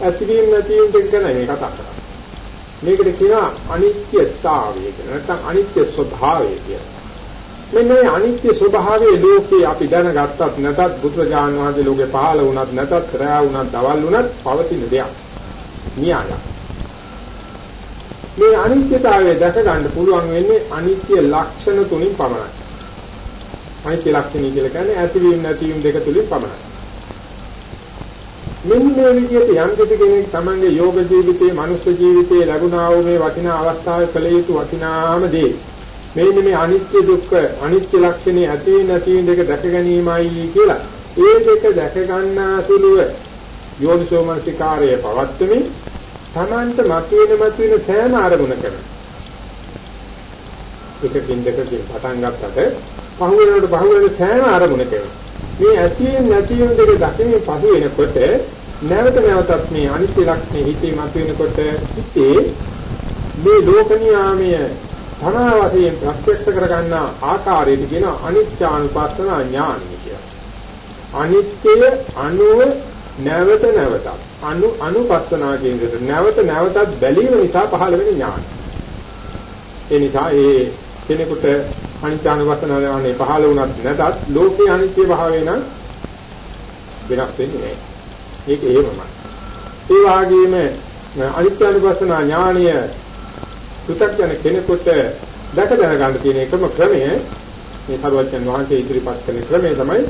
ඇතිවීම නැතිවීම දෙක ගැන මේ කතා කරන්නේ. මේකට කියනවා අනිත්‍යතාවය කියලා. නැත්නම් අනිත්‍ය ස්වභාවය කියලා. මෙන්න මේ අනිත්‍ය ස්වභාවයේ ලෝකේ අපි දැනගත්තත් නැතත් බුදුරජාණන් වහන්සේ ලෝකේ පහළ වුණත් නැතත් රැ වුණත් දවල් වුණත් පවතින දෙයක්. න්‍යායක්. මේ අනිත්‍යතාවය දැක ගන්න පුළුවන් වෙන්නේ අනිත්‍ය ලක්ෂණ තුنين පමණයි. අනිත්‍ය ලක්ෂණ කියලා කියන්නේ ඇතිවීම නැතිවීම දෙක තුලින් පමණයි. මෙන්න මේ විදිහට යම් කෙනෙක් තමන්ගේ යෝග ජීවිතයේ, මනුෂ්‍ය ජීවිතයේ ලැබුණා වූ මේ වටිනා අවස්ථාවේ කළ යුතු වටිනාම දේ මෙන්න මේ අනිත්‍ය දුක්ඛ අනිත්‍ය ලක්ෂණේ ඇතිවීම නැතිවීම දෙක දැක ගැනීමයි කියලා. ඒ දෙක දැක ගන්නා සුළුව යෝනිසෝමනසිකාරය පවත්වමින් තමන්ට මතුවෙන මතුවෙන සෑම ආරමුණකම එකකින් දෙකකින් පටන් ගත්තට පහු වෙනකොට පහු වෙන සෑම ආරමුණකම මේ ඇතිවීම නැතිවීම දෙක දකින්නේ පහු වෙනකොට නැවත නැවතත් මේ අනිත්‍ය ලක්ෂණය හිතේ මතුවෙනකොට හිතේ මේ ලෝකනියාමය තමා වශයෙන් ප්‍රත්‍යක්ෂ කරගන්න ආකාරයට කියන අනිත්‍යානුපස්සන ඥානය කියලා. අනිත්‍ය අනුව නැවත නැවතත් අනු අනුපස්සනා කියන දෙයට නැවත නැවතත් බැලීම නිසා පහළ වෙන ඥානය. ඒ නිසා ඒ කෙනෙකුට අනිත්‍යානුපස්සනාව යන්නේ පහළ වුණත් නැතත් ලෝකේ අනිත්‍ය භාවය නම් වෙනස් වෙන්නේ නැහැ. ඒක එහෙමමයි. ඒ වගේම අනිත්‍යානුපස්සනා ඥානීය සුතක්ජන කෙනෙකුට දැක දැනගන්න තියෙන එකම ක්‍රමය මේ සරුවචන් වහන්සේ ඉදිරිපත් කරන ක්‍රමය තමයි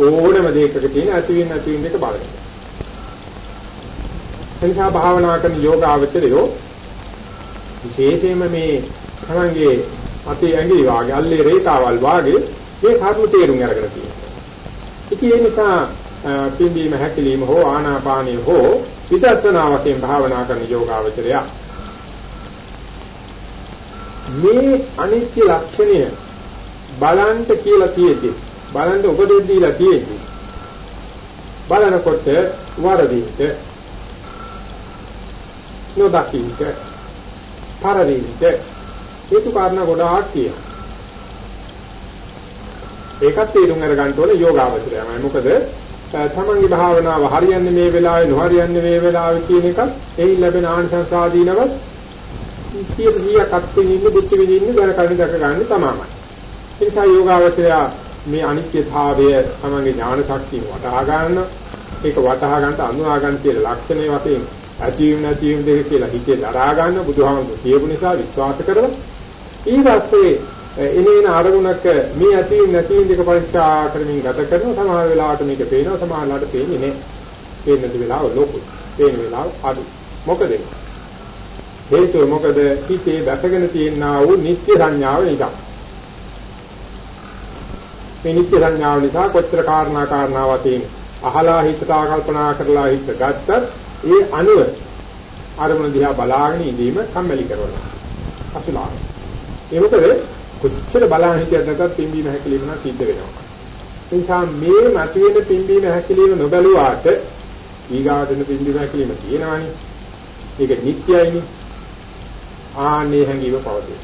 ඕනම දෙයකට තියෙන ඇතිවෙන නැතිවෙන දෙක බලන්න. එනිසා භාවනා කරන යෝගාවචරයෝ විශේෂයෙන්ම මේ තමන්ගේ අපේ ඇඟිලි වාගේ අල්ලේ රේඛාවල් වාගේ මේ කර්ම තේරුම් අරගෙන තියෙනවා. ඉතින් ඒ නිසා පින්දීම හැකිලිම හෝ ආනාපානිය හෝ විදර්ශනා වශයෙන් භාවනා කරන යෝගාවචරය මේ අනිත්‍ය ලක්ෂණය බලන්ට කියලා තියෙද්දි බලන්ට උපදෙස් දීලා තියෙද්දි බලනකොට වරදින්ට නොදකින්ට පරිවින්ට හේතු කාරණා ගොඩාක් තියෙනවා. ඒකත් තේරුම් අරගන්න ඕනේ යෝගාවචරයමයි. මොකද තමන්ගේ භාවනාව හරියන්නේ මේ වෙලාවේ නොහරියන්නේ මේ වෙලාවේ කියන එක එයින් ලැබෙන ආනිසංස ආදීනවත් කීයට කීයක් අත්විඳින්න බුද්ධ විදින්න දැනගන්න දැක ගන්න තමයි. ඒ නිසා යෝගාවචරය මේ අනිත්‍යභාවය තමන්ගේ ඥාන ශක්තිය වටහා ගන්න ඒක වටහා ගන්නට අඳුනා ගන්න කියලා ලක්ෂණේ වශයෙන් ඇතිවීම නැතිවීම දෙක කියලා හිතේ දරා ගන්න බුදුහාමුදුරු කියපු නිසා විශ්වාස කරලා ඊපස්සේ එනේන අරමුණක මේ ඇතිවීම නැතිවීම දෙක පරීක්ෂා කරමින් ගත කරන සමහර වෙලාවට මේක පේනවා සමහර වෙලාවට පේන්නේ නැහැ. පේන නැති වෙලාව ලොකු. පේන වෙලාව අඩු. මොකද හේතුව මොකද හිතේ වැටගෙන තියෙනා වූ නිත්‍ය සංඥාව නිසා. මේ නිත්‍ය සංඥාව නිසා කොච්චර කාරණා කාරණා වශයෙන් අහලා හිතලා කල්පනා කරලා හිත ගත්තත් ඒ අනුව අරමුණ දිහා බලාගෙන ඉඳීම කම්මැලි කරනවා. අසුලාන. ඒ මොකද කොච්චර බලන්න හිටියත් නැතත් පිම්බීම හැකිලිම නම් සිද්ධ වෙනවා. ඒ නිසා මේ මතුවෙන පිම්බීම හැකිලිම නොබැලුවාට ඊගාටන පිම්බීම හැකිලිම තියෙනවනේ. ඒක නිට්ටයයිනේ. ආනේ හැංගීම පවතී.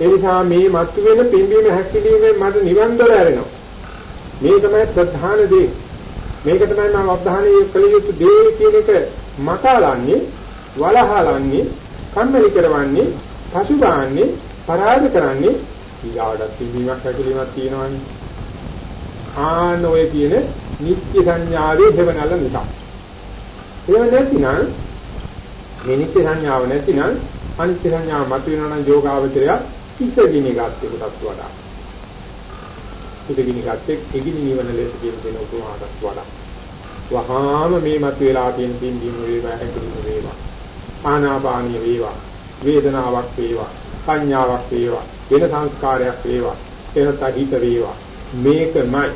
ඒ නිසා මේ මතුවෙන පිම්බීම හැකිලිමෙන් මට නිවන් දොර ඇරෙනවා. මේ තමයි ප්‍රධාන දේ. මේක තමයි මම අවධානය කළ යුතු දේ කියන එක මතලන්නේ වලහලන්නේ කම්මැලි කරවන්නේ පසුබාන්නේ පරාද කරන්නේ ඊගාවටත් පිළිවීමක් හැකිලීමක් තියෙනවනේ. ආන ඔය කියන නිත්‍ය සංඥාවේ හේවනල නිසා. එහෙම නැතිනම් මේ නිත්‍ය සංඥාව නැතිනම් අනිත්‍ය සංඥාව මතුවෙනවා නම් යෝගාවචරය කිසගිනි ගන්නකටත් වඩා. කිසගිනි ගත්තේ එගිනි නිවන ලෙස කියන දෙන උපමාටත් වඩා. වහාම මේ මතුවලා තියෙන තින්දීම වේවා හැකිලිම වේවා. ආනාපානිය වේවා. වේදනාවක් වේවා. සංඥාවක් වේවා. වෙන සංස්කාරයක් වේවා. එනත හිත වේවා. මේකමයි.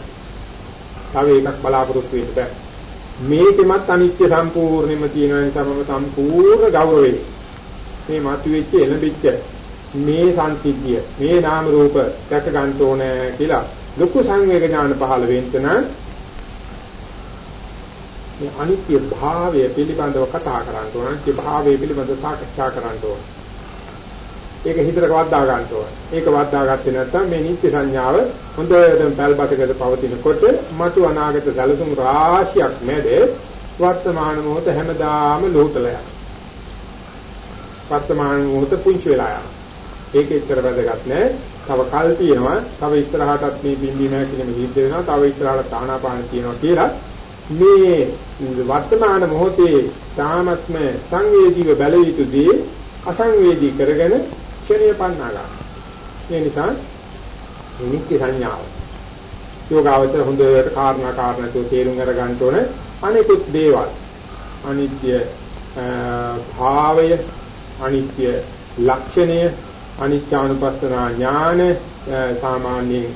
තව එකක් බලාපොරොත්තු වෙන්න බෑ. මේකෙමත් අනිත්‍ය සම්පූර්ණයෙන්ම තියෙන නිසා මම සම්පූර්ණ ගෞරවයෙන් මේ මතුවෙච්ච එළඹිච්ච මේ සංසිද්ධිය මේ නාම රූප දැක ගන්න ඕනේ කියලා ලොකු සංවේග ඥාන පහළ වෙන්න මේ අනිත්‍ය භාවය පිළිබඳව කතා කරන්න ඕන අනිත්‍ය භාවය පිළිබඳව සාකච්ඡා කරන්න ඕන ඒක හිතට වද්දා ගන්න ඕන ඒක වද්දා ගත්තේ නැත්නම් මේ නිත්‍ය සංඥාව හොඳටම පැල්බතකට පවතිනකොට මතු අනාගත සැලසුම් රාශියක් මැද වර්තමාන මොහොත හැමදාම ලෝතලයක් වර්තමාන මොහොත පුංචි වෙලා යනවා. ඒක එච්චර වැදගත් නෑ. තව කල් තියෙනවා. තව ඉස්සරහටත් මේ බින්දි නැකිනෙම හිත වෙනවා. තව ඉස්සරහට ආනාපාන තියෙනවා කියලා මේ වර්තමාන මොහොතේ තාමත්ම සංවේදීව බැල යුතුදී අසංවේදී කරගෙන ක්ෂණිය පන්නා ගන්න. ඒ නිසා නිත්‍ය සංඥාව. යෝගාවචර හොඳට කාරණා කාරණා තේරුම් අරගන්න ඕනේ. අනිකුත් දේවල් අනිත්‍ය භාවය අනිත්‍ය ලක්ෂණය අනිත්‍යානුපස්සනා ඥාන සාමාන්‍යයෙන්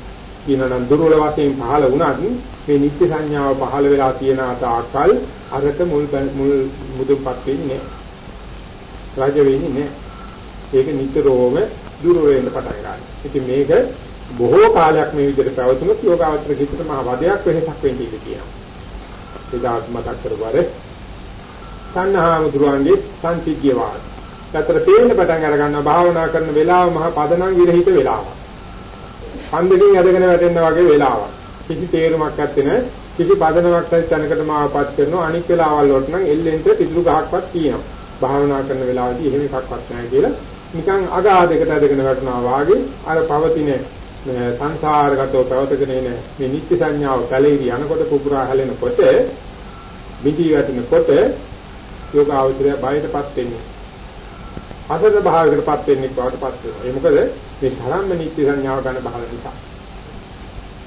කියනනම් දුර්වල වශයෙන් පහළ වුණත් මේ නිත්‍ය සංඥාව පහළ වෙලා තියෙන තාක්කල් අරක මුල් මුල් මුදුන්පත් වෙන්නේ රාජ වෙන්නේ නැහැ. ඒක නිතරම දුර වෙන්න පටන් ගන්නවා. ඉතින් මේක බොහෝ කාලයක් මේ විදිහට පැවතුනොත් යෝගාවචර කිසිට මහ වදයක් වෙනසක් වෙන්න ඉඩ තියෙනවා. එදාත් මතක් කරවර සංහාම දුරන්ගේ සංසිද්ධිය වාද. ඇත්තට පේන්න පටන් අර ගන්නවා භාවනා කරන වෙලාව මහා පදනම් විරහිත වෙලාවක්. හන්දකින් ඇදගෙන වැටෙන්න වගේ වෙලාවක්. කිසි තේරුමක් නැත්තේ නෑ. කිසි පදනමක් නැති තැනකට මාවපත් කරනවා. අනික් වෙලාවල් වලට නම් එල්ලෙන්ට පිටුරු ගහක්වත් තියෙනවා. භාවනා කරන වෙලාවදී එහෙම එකක්වත් නැහැ කියලා නිකන් අගාධයකට ඇදගෙන වැටෙනවා වාගේ අර පවතින සංසාරගතව පැවතගෙන එන මේ නිත්‍ය සංඥාව කැලේවි යනකොට පුපුරා හැලෙනකොට මිදි වැටෙනකොට යෝග ආවචරය බයටපත් වෙන්නේ අසද භාවයකටපත් වෙන්නේ බවටපත් වෙනවා. ඒ මොකද මේ ධර්ම නිත්‍ය සංඥාව ගන්න බහල නිසා.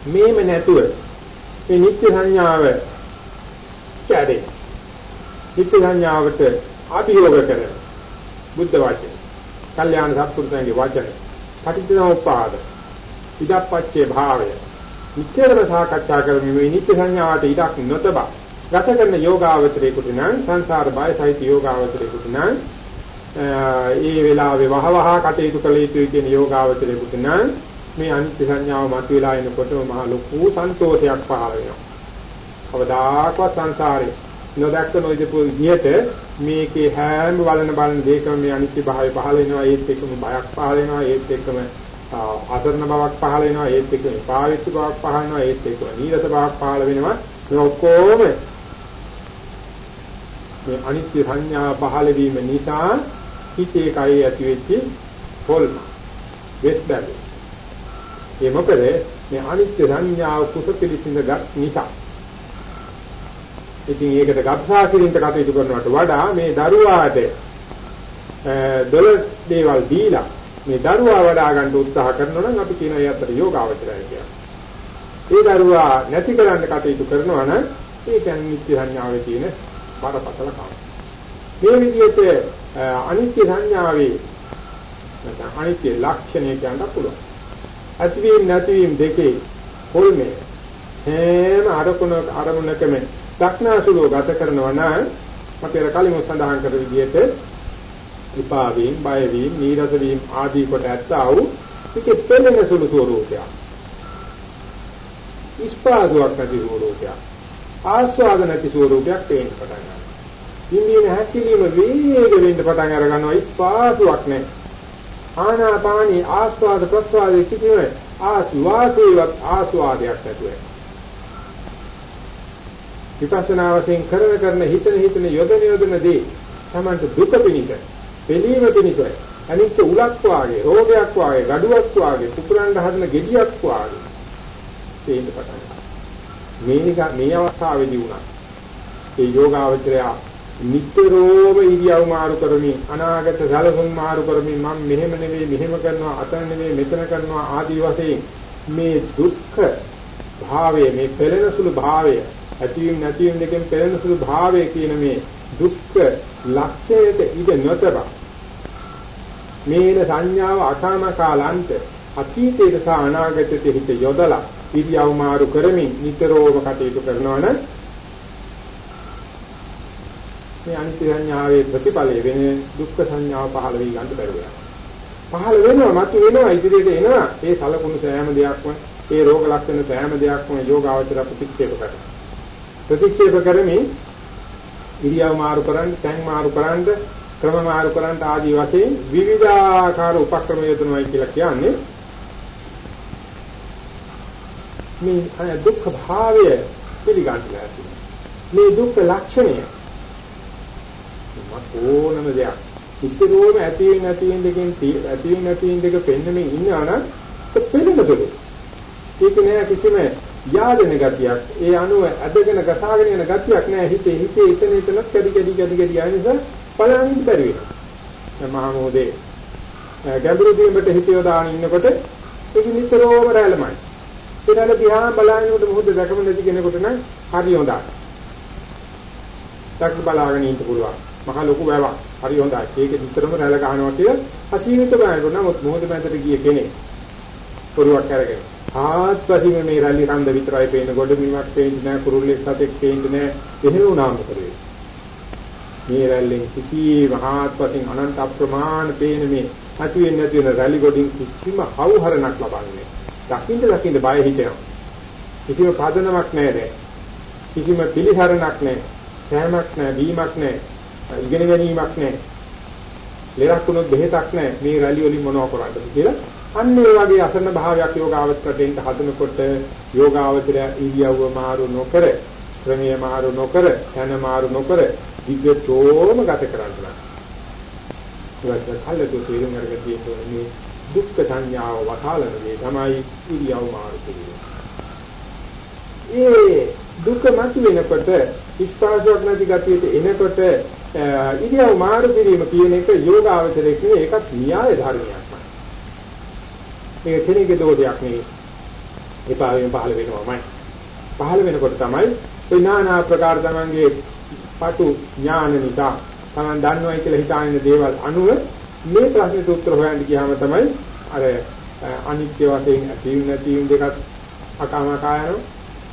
මේම නැතුව මේ නිත්‍ය සංඥාව කැඩේ. නිත්‍ය සංඥාවට අභියෝග කරන බුද්ධ වචන, කල්යාණ සත්පුරුෂයන්ගේ වචන, පටිච්චසමුප්පාද, ඉදප්පච්චේ භාවය, නිත්‍යව සාකච්ඡා කරමින් මේ නිත්‍ය සංඥාවට ඉඩක් නොතබා ගත කරන යෝගාවචරේකට නම් සංසාර බය සහිත යෝගාවචරේකට නම් ඒ වෙලාවේ වහවහ කටයුතු කළ යුතුයි කියන යෝගාවචරයකට නම් මේ අනිත්‍ය සංඥාව මතුවලා එනකොටම මහ ලොකු සන්තෝෂයක් පහළ වෙනවා. කවදාකවත් සංසාරේ නොදැක්ක නොදෙපු විදිහට මේකේ හැම බලන බලන දෙයකම මේ අනිත්‍ය භාවය පහළ වෙනවා. ඒත් එක්කම බයක් පහළ වෙනවා. ඒත් එක්කම අසරණ බවක් පහළ වෙනවා. ඒත් එක්කම පාවිච්චි බවක් පහළ වෙනවා. ඒත් එක්කම නීරස බවක් පහළ වෙනවා. මේ ඔක්කොම මේ අනිත්‍ය සංඥා පහළ වීම නිසා හිතේ කයේ ඇති වෙච්ච හොල්ම වෙස් බැලු. ඒ මොකද මේ අනිත්‍ය සංඥාව කුස පිළිසිඳගත් නිසා. ඉතින් ඒකට ගබ්සා කිරින්ට කටයුතු කරනවට වඩා මේ දරුවාට දොළ දේවල් දීලා මේ දරුවා වඩා ගන්න උත්සාහ කරනවා නම් අපි කියන ඒ අතර යෝගාවචරය කියලා. ඒ දරුවා නැති කරන්න කටයුතු කරනවා නම් ඒක නිත්‍ය සංඥාවේ තියෙන බරපතල කම. මේ විදිහට අනිත්‍ය සංඥාවේ නැත්නම් අනිත්‍ය ලක්ෂණය කියන්න පුළුවන්. ඇතිවීම නැතිවීම දෙකේ හොල්මේ හැම අරමුණ අරමුණකම දක්නාසුලෝ ගත කරනවා නම් අපේ කලින් සඳහන් කර විදිහට විපාවීම් බයවීම් නීරස වීම ආදී කොට ඇත්තා වූ ඒකේ පෙළෙන සුළු ස්වરૂපයක්. ඉස්පාදුවක් නැති ස්වરૂපයක්. ආස්වාද නැති ස්වરૂපයක් පේන්න පටන් ගන්නවා. ඉන්දියන හැකිලිම වේග වෙන්න පටන් අර ගන්නවා. ඉස්පාසුවක් නැහැ. ආනාපානී ආස්වාද ප්‍රස්වාදයේ සිටින ආස්වාදේවත් ආස්වාදයක් නැතුව. විපස්සනා වශයෙන් කරන කරන හිතන හිතන යොදන යොදන දේ තමන්ට දුක පිණිස පිළීම පිණිස අනිත්‍ය උලක් වාගේ රෝගයක් වාගේ gaduwak වාගේ කුකුරන් හදන gediyak වාගේ තේින්න පටන් ගන්නවා. මේ මේ අවස්ථාවේදී වුණා. ඒ යෝගාවචරය නිතරම ඉරියව් මාරු කරමින් අනාගත සැලසුම් මාරු කරමින් මම මෙහෙම නෙවෙයි මෙහෙම කරනවා අතන නෙවෙයි මෙතන කරනවා ආදී වශයෙන් මේ දුක්ඛ භාවය මේ පෙළෙන සුළු භාවය ඇතිවීම නැතිවීම දෙකෙන් පෙළෙන සුළු භාවය කියන මේ දුක්ඛ ලක්ෂයට ඉඳ නොතබ මේන සංඥාව අසමකාලන්ත අතීතයට සහ අනාගතයට හිත යොදලා ඉරියව් මාරු කරමින් නිතරම කටයුතු කරනවනම් මේ අනිත්‍ය සංඥාවේ ප්‍රතිඵලය වෙන දුක්ඛ සංඥාව පහළ වී ගන්න බැරුව පහළ වෙනවා මත වෙනවා ඉදිරියට එනවා. ඒ සලකුණු සෑම දෙයක්ම ඒ රෝග ලක්ෂණ සෑම දෙයක්ම යෝගාවචර ප්‍රතික්ෂේප කරනවා. ප්‍රතික්ෂේප කරමින් ඉරියව් මාරු කරන්න, තැන් මාරු කරන්න, ක්‍රම මාරු කරන්න ආදී වශයෙන් විවිධාකාර උපක්‍රම යොදනවායි කියලා කියන්නේ මේ දුක්ඛ භාවය පිළිගන්නවා. මේ දුක්ඛ ලක්ෂණය ඕනම දෙයක්. ඉතිරෝම ඇති වෙන නැති වෙන දෙකෙන් ඇති වෙන නැති වෙන දෙක පෙන්වමින් ඉන්නවා නම් පෙළෙනසලු ඒක නෑ කිසිම යාදෙන ගතියක්. ඒ අනුව ඇදගෙන ගසාගෙන යන ගතියක් නෑ. හිතේ හිතේ එතන එතනත් කැඩි කැඩි කැඩි කැඩි යන නිසා බලන්න බැරි වෙනවා. මහා මොදේ ගැඹුරු දියඹට හිත යොදාගෙන ඉන්නකොට ඒක නිතරම රැළමයි. ඒනල දිහා බලනකොට මොහොත දැකම නැති කෙනෙකුට නම් හරි හොඳයි. දැක් බලාගෙන ඉන්න පුළුවන්. මහා ලොකු වැවක් හරි හොඳයි. ඒක නිතරම රැළ ගන්නවා කියලා අසීමිත බලනකොට නමුත් මොහොත මැදට ගිය කෙනෙක් පොරුවක් අරගෙන. ආත්පසින් මේ රැලි රන්ද විතරයි පේන්නේ. ගොඩ බිමක් පේන්නේ නැහැ. කුරුල්ලෙක් සතෙක් පේන්නේ නැහැ. එහෙම වුණාම මොකද මේ රැල්ලෙන් කිසි මහාත්පසින් අනන්ත අප්‍රමාණ පේන මේ ඇති වෙන්නේ නැති වෙන රැලි ගොඩින් කිසිම හවුහරණක් ලබන්නේ දකින්න දකින්න බය හිතෙනවා. කිසිම පදනමක් නැහැ කිසිම පිළිහරණක් නැහැ. සෑමක් නැහැ. බීමක් නැහැ. ඉගෙන ගැනීමක් නැහැ ලෙඩක් වුණොත් බෙහෙතක් නැහැ මේ රැලි වලින් මොනව කරන්නද කියලා අන්න ඒ වගේ අසන්න භාවයක් යෝගාවචරයෙන් හදනකොට යෝගාවචරය ඉරියව්ව මාරු නොකර ක්‍රමයේ මාරු නොකර යන මාරු නොකර විගතෝම ගත කරන්න. ඒවත් කල්ලතු තේරුම් අරගෙන තියෙන්නේ දුක්ඛ සංඥාව වතාලන දේ තමයි ඉරියව් මාරු කිරීම. ඒ දුක මත වෙනකොට ස්පාසයක් නැති ගතියට එනකොට ඉරියව් මාරු කිරීම කියන එක යෝගාවචරයේ ඒකත් න්‍යාය ධර්මයක්. මේක කෙනෙකුගේ දෝෂයක් නෙවෙයි. එපා වෙන පහළ වෙනවමයි. පහළ වෙනකොට තමයි ඒ নানা ආකාර තමන්ගේ පටු ඥාන නිසා තමන් දන්නවයි කියලා හිතාගෙන දේවල් අනුව මේ ප්‍රශ්නෙට උත්තර හොයන්න ගියාම තමයි අර අනිත්‍ය වශයෙන් ඇති නැති දෙකක් අකාමකායන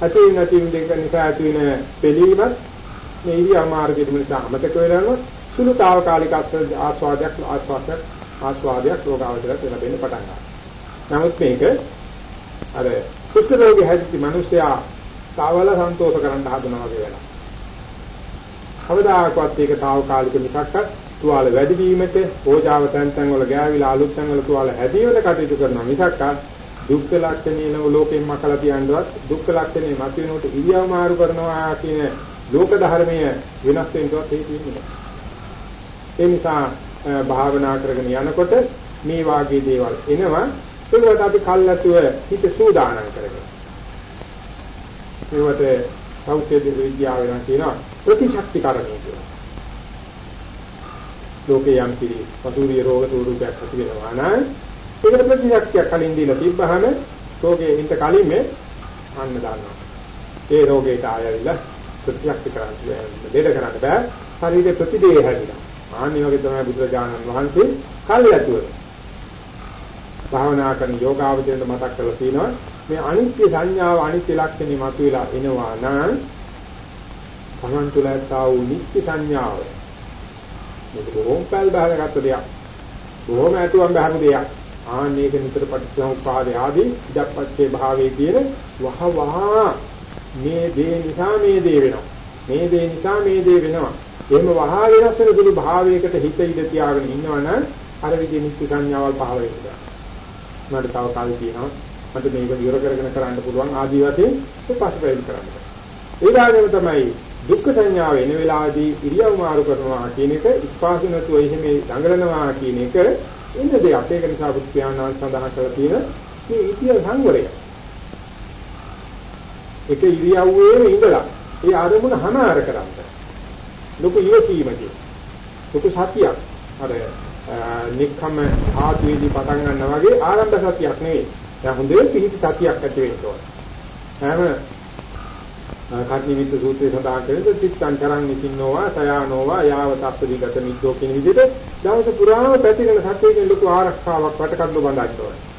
ඇති නැති දෙක නිසා ඇති වෙන පිළීමත් මේ ඉරියා මාර්ගයේ නිසා අමතක වෙනවා සුළුතාවකාලික ආස්වාදයක් ආස්වාදයක් ආස්වාදයක් රෝගාවචරයක් වෙන පටන් ගන්නවා නමුත් මේක අර කුෂ්ඨ රෝගී හැදිච්ච මිනිසයා සාවල සන්තෝෂ කරන්න හදනවා වගේ වෙනවා. කවදාකවත් ඒක తాවකාලික මිසක්ක තුවාල වැඩි වීමට ඕජාව තැන් තැන් වල ගෑවිලා අලුත් තැන් වල තුවාල හැදීමට කටයුතු කරනවා මිසක්ක දුක්ඛ ලක්ෂණේන ලෝකෙන් මකලා තියනවත් දුක්ඛ ලක්ෂණේ මත වෙනකොට ඉරියව් මාරු කරනවා කියන ලෝක ධර්මය වෙනස් වෙනකොට හේතු වෙන්නේ. ඒ නිසා භාවනා කරගෙන යනකොට මේ වාගේ දේවල් එනවා ඒකට අපි කල්ැතුව හිත සූදානම් කරගන්න. ඒවට සෞඛ්‍ය විද්‍යාව වෙනවා කියනවා ප්‍රතිශක්තිකරණය කියලා. ලෝකේ යම් කිරි පසුරිය රෝග ස්වරූපයක් ඇති වෙනවා නම් ඒකට ප්‍රතිශක්තියක් කලින් දීලා තිබ්බහම රෝගේ හිත කලින් මේ අන්න දානවා. ඒ රෝගයට ආයෙලා ප්‍රතිශක්ති කරන්නේ දෙඩ කරන්න බෑ. ශරීරේ ප්‍රතිදේහ හැදිලා. ආන්නේ වගේ තමයි බුදුරජාණන් වහන්සේ කල්ැතුව භාවනා කරන යෝගාවචරයට මතක් කරලා තියෙනවා මේ අනිත්‍ය සංඥාව අනිත්‍ය ලක්ෂණේ මතුවලා එනවා නම් තමන් තුළ ඇත්තා වූ නිත්‍ය සංඥාව මේක බොහොම පැල් බහලගත්ත දෙයක් බොහොම ඇතුම් බහපු දෙයක් ආන්නේක නිතර පටිච්චසමුප්පාදේ ආදී ඉදප්පච්චේ භාවයේ කියන වහ වහ මේ දේ නිසා මේ දේ වෙනවා මේ දේ නිසා මේ දේ වෙනවා එහෙම වහා වෙනස් වෙන දුරු භාවයකට හිත ඉඳ තියාගෙන ඉන්නවනම් අර විදිහේ නිත්‍ය සංඥාවල් පහළ වෙනවා මට තව කාලෙ තියෙනවා මට මේක විවර කරගෙන කරන්න පුළුවන් ආදී වශයෙන් ඒ පසුපැවිදි කරන්න. ඒ වගේම තමයි දුක්ඛ සංඥාව එන වෙලාවේදී ඉරියව් මාරු කරනවා කියන එක ස්පාසු නැතුව එහෙම දඟලනවා කියන එක ඉන්න දෙයක්. ඒක නිසා බුදු පියාණන් සඳහන් කරලා තියෙන මේ ඉතිය සංවරය. එක ඉරියව්වේම ඉඳලා ඒ ආරමුණ හමාර කරන්න. ලොකු ඉවසීමකින් ලොකු සතියක් අර නික්කම ආතුවේදී පටන් ගන්නවා වගේ ආරම්භ සතියක් නෙවෙයි. දැන් හොඳේ පිහිටි සතියක් ඇති වෙන්න ඕන. හැම කර්ණිවිත සූත්‍රයේ සඳහන් කරන්නේ චිත්තං කරන් නිසින්නෝවා සයානෝවා යාව තප්පදීගත මිද්දෝ කියන විදිහට දවස පුරාම පැතිරෙන සත්‍යයෙන් ලොකු ආරක්ෂාවක් වටකඩු බඳින්න ඕනේ.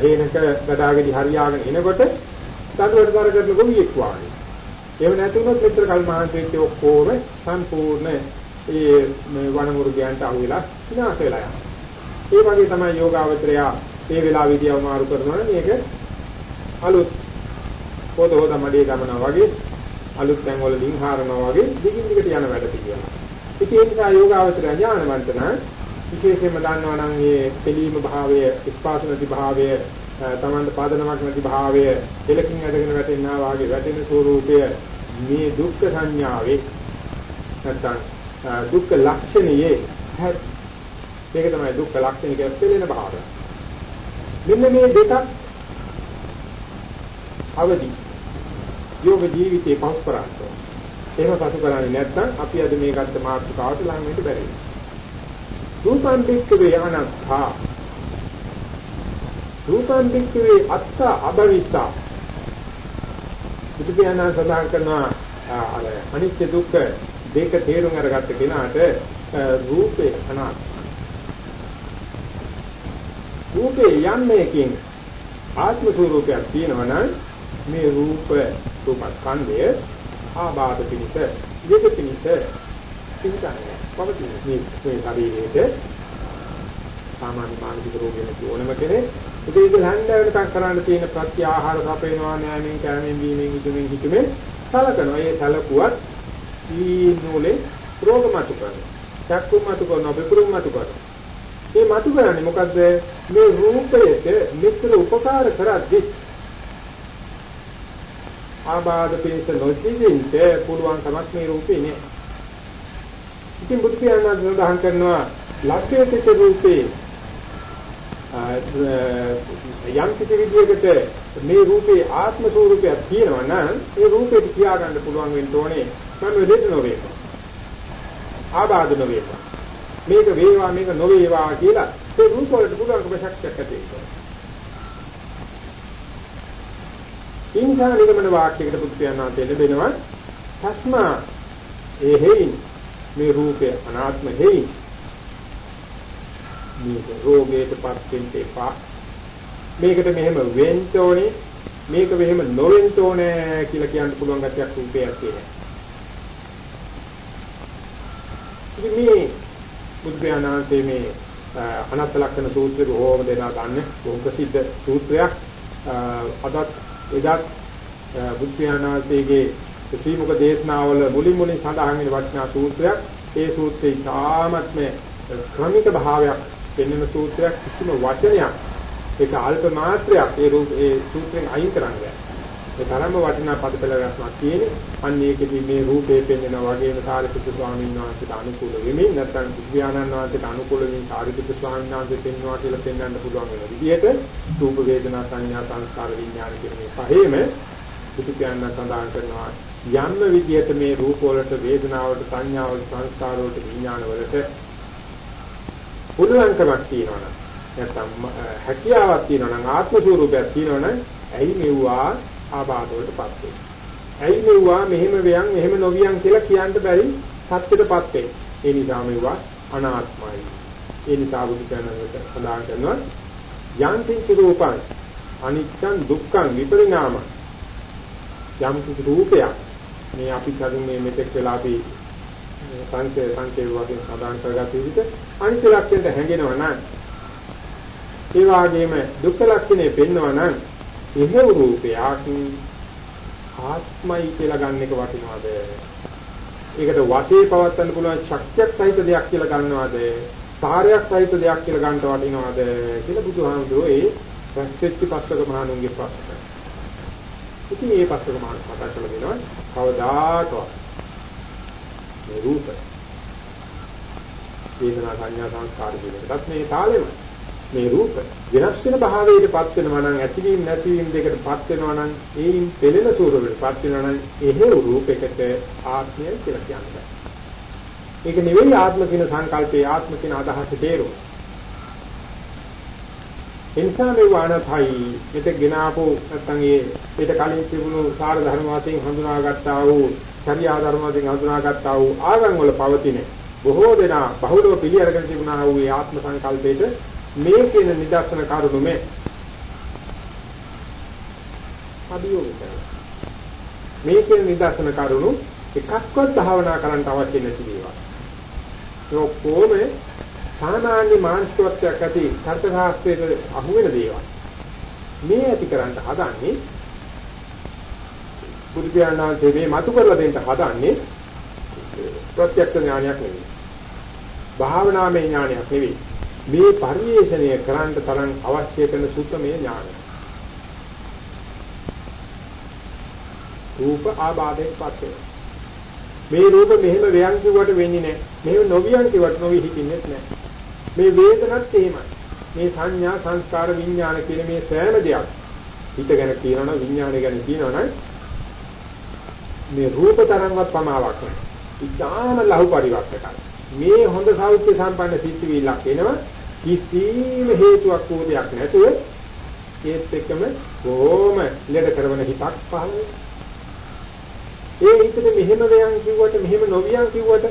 හේනක ගඩාගෙඩි හරියාගෙන එනකොට දඬුවට කර කරන ගොවියෙක් වාගේ. එහෙම නැති වුණොත් මෙතර කල් මහන්සියෙක් ඔක්කොම සම්පූර්ණ ඒ වනමුරුගයන්ට අහු වෙලා විනාශ වෙලා යනවා. ඒ වගේ තමයි යෝගාවචරය මේ වෙලාවේදී අවමාරු කරනවා මේක අලුත් පොත හොද මඩේ ගමනවා වගේ අලුත් තැන් වල ලින් හරනවා වගේ දිගින් දිගට යන වැඩ පිළිවෙල. ඉතින් ඒ නිසා යෝගාවචරය ඥානවන්ත නම් විශේෂයෙන්ම දන්නවා නම් මේ පිළීම භාවය, ස්පාසනති භාවය, තමන්ට පාදනමක් නැති භාවය, එලකින් ඇදගෙන වැටෙනා වාගේ වැටෙන ස්වરૂපය මේ දුක්ඛ සංඥාවේ නැත්නම් දුක්ඛ ලක්ෂණයේ මේක තමයි දුක්ඛ ලක්ෂණ කියලා පෙළෙන භාවය. මෙන්න මේ දෙකක් අවදි යෝග ජීවිතේ පස් කරන්නේ. එහෙම පසු කරන්නේ නැත්නම් අපි අද මේ ගත්ත මාතෘකාවට ලං වෙන්න බැරි. රූපං පික්කවේ අනත්තා. රූපං පික්කවේ අත්ත අබවිසා බුදුපියාණන් සඳහන් කරනවා අර අනිත්‍ය දුක්ඛ දෙක තේරුම් අරගත්ත කෙනාට රූපේ අනාත්ම රූපේ යන්නේකින් ආත්ම ස්වરૂපයක් තියෙනවා නම් මේ රූප රූපස්කන්ධය ආබාධ පිණිස දෙක පිණිස සිතන්නේ පවතින. මේ මේ ශරීරයේ සාමාන්‍ය මානසික රෝගයක් ඕනම කෙනෙක් ඉතින් ඒක හන්ද වෙනකම් කරන්න තියෙන ප්‍රත්‍ය ආහාර සපේනවා නෑමින් කෑමෙන් බීමෙන් ඉදුමින් හිතුමෙන් සලකනවා. ඒ සලකුවත් ඊනෝලේ රෝග මතු කරනවා. චක්කු මතු කරනවා බෙකුරුම් මතු කරනවා. මේ මතු කරන්නේ මොකද්ද? මේ රූපයට මෙතර උපකාර කරද්දී ආබාධ පිණිස නොසිඳින්ට පුළුවන් කමක් මේ රූපේ නෑ. ඉතින් බුදු පියාණන් සඳහන් කරනවා ලක්ෂ්‍යසිත රූපේ යම් කිසි විදියකට මේ රූපේ ආත්ම ස්වરૂපයක් තියෙනවා නම් ඒ රූපෙට කියාගන්න පුළුවන් වෙන්න ඕනේ මම දෙද නොවේ. ආබාධ නොවේ. මේක වේවා මේක නොවේවා කියලා ඒ රූප වලට පුළුවන්කම ශක්තියක් ඇති වෙනවා. ඉන්සා නිගමන වාක්‍යයකට පුත්‍රයන්ා දෙලෙනවා තස්මා ඒ හේයින් මේ රූපය අනාත්ම හේයින් මේක රෝගයටපත් වෙන්න එපා. මේකට මෙහෙම වෙන්න ඕනේ. මේක මෙහෙම නොවෙන්න ඕනේ කියලා කියන්න පුළුවන් ගැටයක් රූපයක් තියෙනවා. ඉතින් මේ බුද්ධයානාන්තේ මේ අනත්ත ලක්ෂණ සූත්‍රය බොහෝම දෙනා ගන්න බොහොම ප්‍රසිද්ධ සූත්‍රයක්. අදත් එදත් බුද්ධ ඥානාසේගේ ශ්‍රීමුක දේශනාවල මුලින් මුලින් සඳහන් වෙන වටිනා සූත්‍රයක්. ඒ සූත්‍රයේ තාමත්ම ක්‍රමික භාවයක් පෙන්වන සූත්‍රයක් කිසිම වචනයක්. ඒක අල්ප මාත්‍රයක් ඒ රූප ඒ සූත්‍රයෙන් අයින් කරන්නේ ඒ තරම්ම වටිනා පදපෙළක් තියෙන්නේ. අන්න ඒකෙදි මේ රූපේ පෙන්වන වගේම සාරිපුත්‍ර ස්වාමීන් වහන්සේට අනුකූල වෙමින් නැත්නම් විද්‍යානන් වහන්සේට අනුකූල වෙමින් සාරිපුත්‍ර ස්වාමීන් වහන්සේ පෙන්වනවා කියලා පෙන්වන්න පුළුවන් වෙන විදිහට රූප වේදනා සංඥා සංස්කාර විඥාන කියන මේ පහේම බුදු පියාණන් සඳහන් කරනවා යම් විදිහට මේ රූප වලට වේදනාවට සංඥාවට සංස්කාරවලට විඥානවලට පුළුවන්කමක් තියෙනවා නැත්නම් හැකියාවක් තියෙනවා නම් ආත්ම ස්වરૂපයක් තියෙනවා නම් ඇයි මෙවුවා ආබාධ වලටපත් වෙන්නේ. ඇයි මෙවුවා මෙහෙම වෙයන් මෙහෙම නොවියන් කියලා කියන්න බැරි සත්‍යයටපත් වෙන්නේ. ඒ නිසා මෙවුවා අනාත්මයි. ඒ නිසා බුදු දනකට සඳහන් කරනවා යන්ති රූපං අනිච්චං දුක්ඛං විපරිණාම යම් කිසි රූපයක් මේ අපි කලින් මේ මෙතෙක් වෙලා අපි සංකේ සංකේ වගේ සදාන් කරගත්ත විදිහට අනිත්‍ය ලක්ෂණයට හැඟෙනවා නම් ඒ වගේම දුක්ඛ ලක්ෂණය පෙන්වනවා නම් එහෙව් රූපයක් ආත්මයි කියලා ගන්න එක වටිනවද? ඒකට වශයේ පවත්වන්න පුළුවන් ශක්තියක් සහිත දෙයක් කියලා ගන්නවද? සාරයක් සහිත දෙයක් කියලා ගන්නට වටිනවද කියලා බුදුහාමුදුරෝ ඒ රැස්වෙච්ච පස්සක මහණුන්ගේ ප්‍රශ්න. ඉතින් මේ පස්සක මාන මතක් කරලා දෙනවා කවදාකවත් මේ රූප වේදනා සංඥා සංස්කාර දෙකටත් මේ තාලෙම මේ රූප වෙනස් වෙන භාවයකටපත් වෙනවා නම් ඇතිවීම නැතිවීම දෙකටපත් වෙනවා නම් ඒයින් පෙළෙන ස්වරූපයටපත් වෙනවා නම් එහෙ රූපයකට ආත්මය කියලා කියන්නේ. ඒක නෙවෙයි ආත්ම කියන සංකල්පේ ආත්ම කියන අදහස තේරුම. එනිසා මේ වානතයි මෙතෙක් ගෙනාපු නැත්නම් ඒ ඊට කලින් තිබුණු සාර ධර්ම වශයෙන් හඳුනාගත්තා වූ චර්යා ධර්ම වශයෙන් හඳුනාගත්තා වූ ආගම් වල පවතින බොහෝ දෙනා බහුලව පිළි අරගෙන තිබුණා වූ ඒ ආත්ම සංකල්පයට මේ කියන නිදර්ශන කරුණු මේ අභියෝග කරනවා. මේ කියන නිදර්ශන කරුණු එකක්වත් භාවනා කරන්න අවශ්‍ය නැති දේවල් ඒ ඔක්කොම සාමාන්‍ය මානසිකත්වයක් ඇති තර්ක ශාස්ත්‍රයේ අහු වෙන දේවල්. මේ ඇති කරන්න හදන්නේ බුදු පියාණන්සේ මේ මතු කරලා දෙන්න හදන්නේ ප්‍රත්‍යක්ෂ ඥානයක් නෙවෙයි. භාවනාමය ඥානයක් නෙවෙයි. මේ පරිේශණය කරන්න තරම් අවශ්‍ය කරන සුත්තමේ ඥානය. රූප ආබාධයෙන් පත් වෙනවා. මේ රූප මෙහෙම ව්‍යං කිව්වට වෙන්නේ නැහැ. මෙහෙම නොවියන් කිව්වට නොවි හිතින්නේ නැහැ. මේ වේදනත් එහෙමයි. මේ සංඥා සංස්කාර විඥාන කියන මේ සෑම දෙයක් හිත ගැන කියනවනම් විඥාන ගැන කියනවනම් මේ රූප තරම්වත් පමාවක් නැහැ. ඉතාම ලහු පරිවර්තකයි. මේ හොඳ සෞඛ්‍ය සම්පන්න සිත්විල්ලක් එනවා කිසිම හේතුවක් වූ දෙයක් නැතුව ඒත් එක්කම කොහොම ලෙඩ කරන හිතක් පහළ ඒ හිතේ මෙහෙම වෙයන් කිව්වට මෙහෙම නොවියන් කිව්වට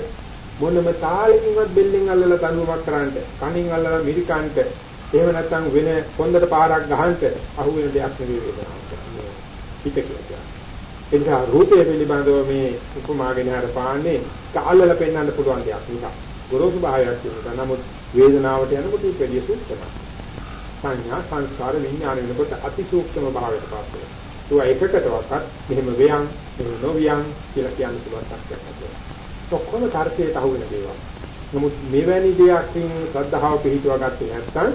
මොනම තාලකින්වත් බෙල්ලෙන් අල්ලලා දඬුවමක් කරන්නට කණින් අල්ලලා මිරිකන්ට එහෙම නැත්නම් වෙන පොන්දට පාරක් ගහන්නට අහු වෙන දෙයක් නෙවෙයි වේදනාව. හිත කියලා. එනිසා රූපය පිළිබඳව මේ උපමාගෙන හර පාන්නේ කාලල පෙන්වන්න පුළුවන් දෙයක් නිසා. ගොරෝසු භාවයක් තියෙනවා. නමුත් වේදනාවට යනකොට ඒක වැඩි සූක්ෂමයි. සංඥා සංස්කාර විඥාන වෙනකොට අති සූක්ෂම භාවයට පත් වෙනවා. ඒ එකකටවත් මෙහෙම වේයන්, මෙහෙම නොවියන් කියලා කියන්න පුළුවන් තත්ත්වයක් නැහැ. ඔක්කොම තර්කයට අහු වෙන දේවල්. නමුත් මෙවැනි දෙයක්කින් ශ්‍රද්ධාව පිළිතුවා ගත්තේ නැත්නම්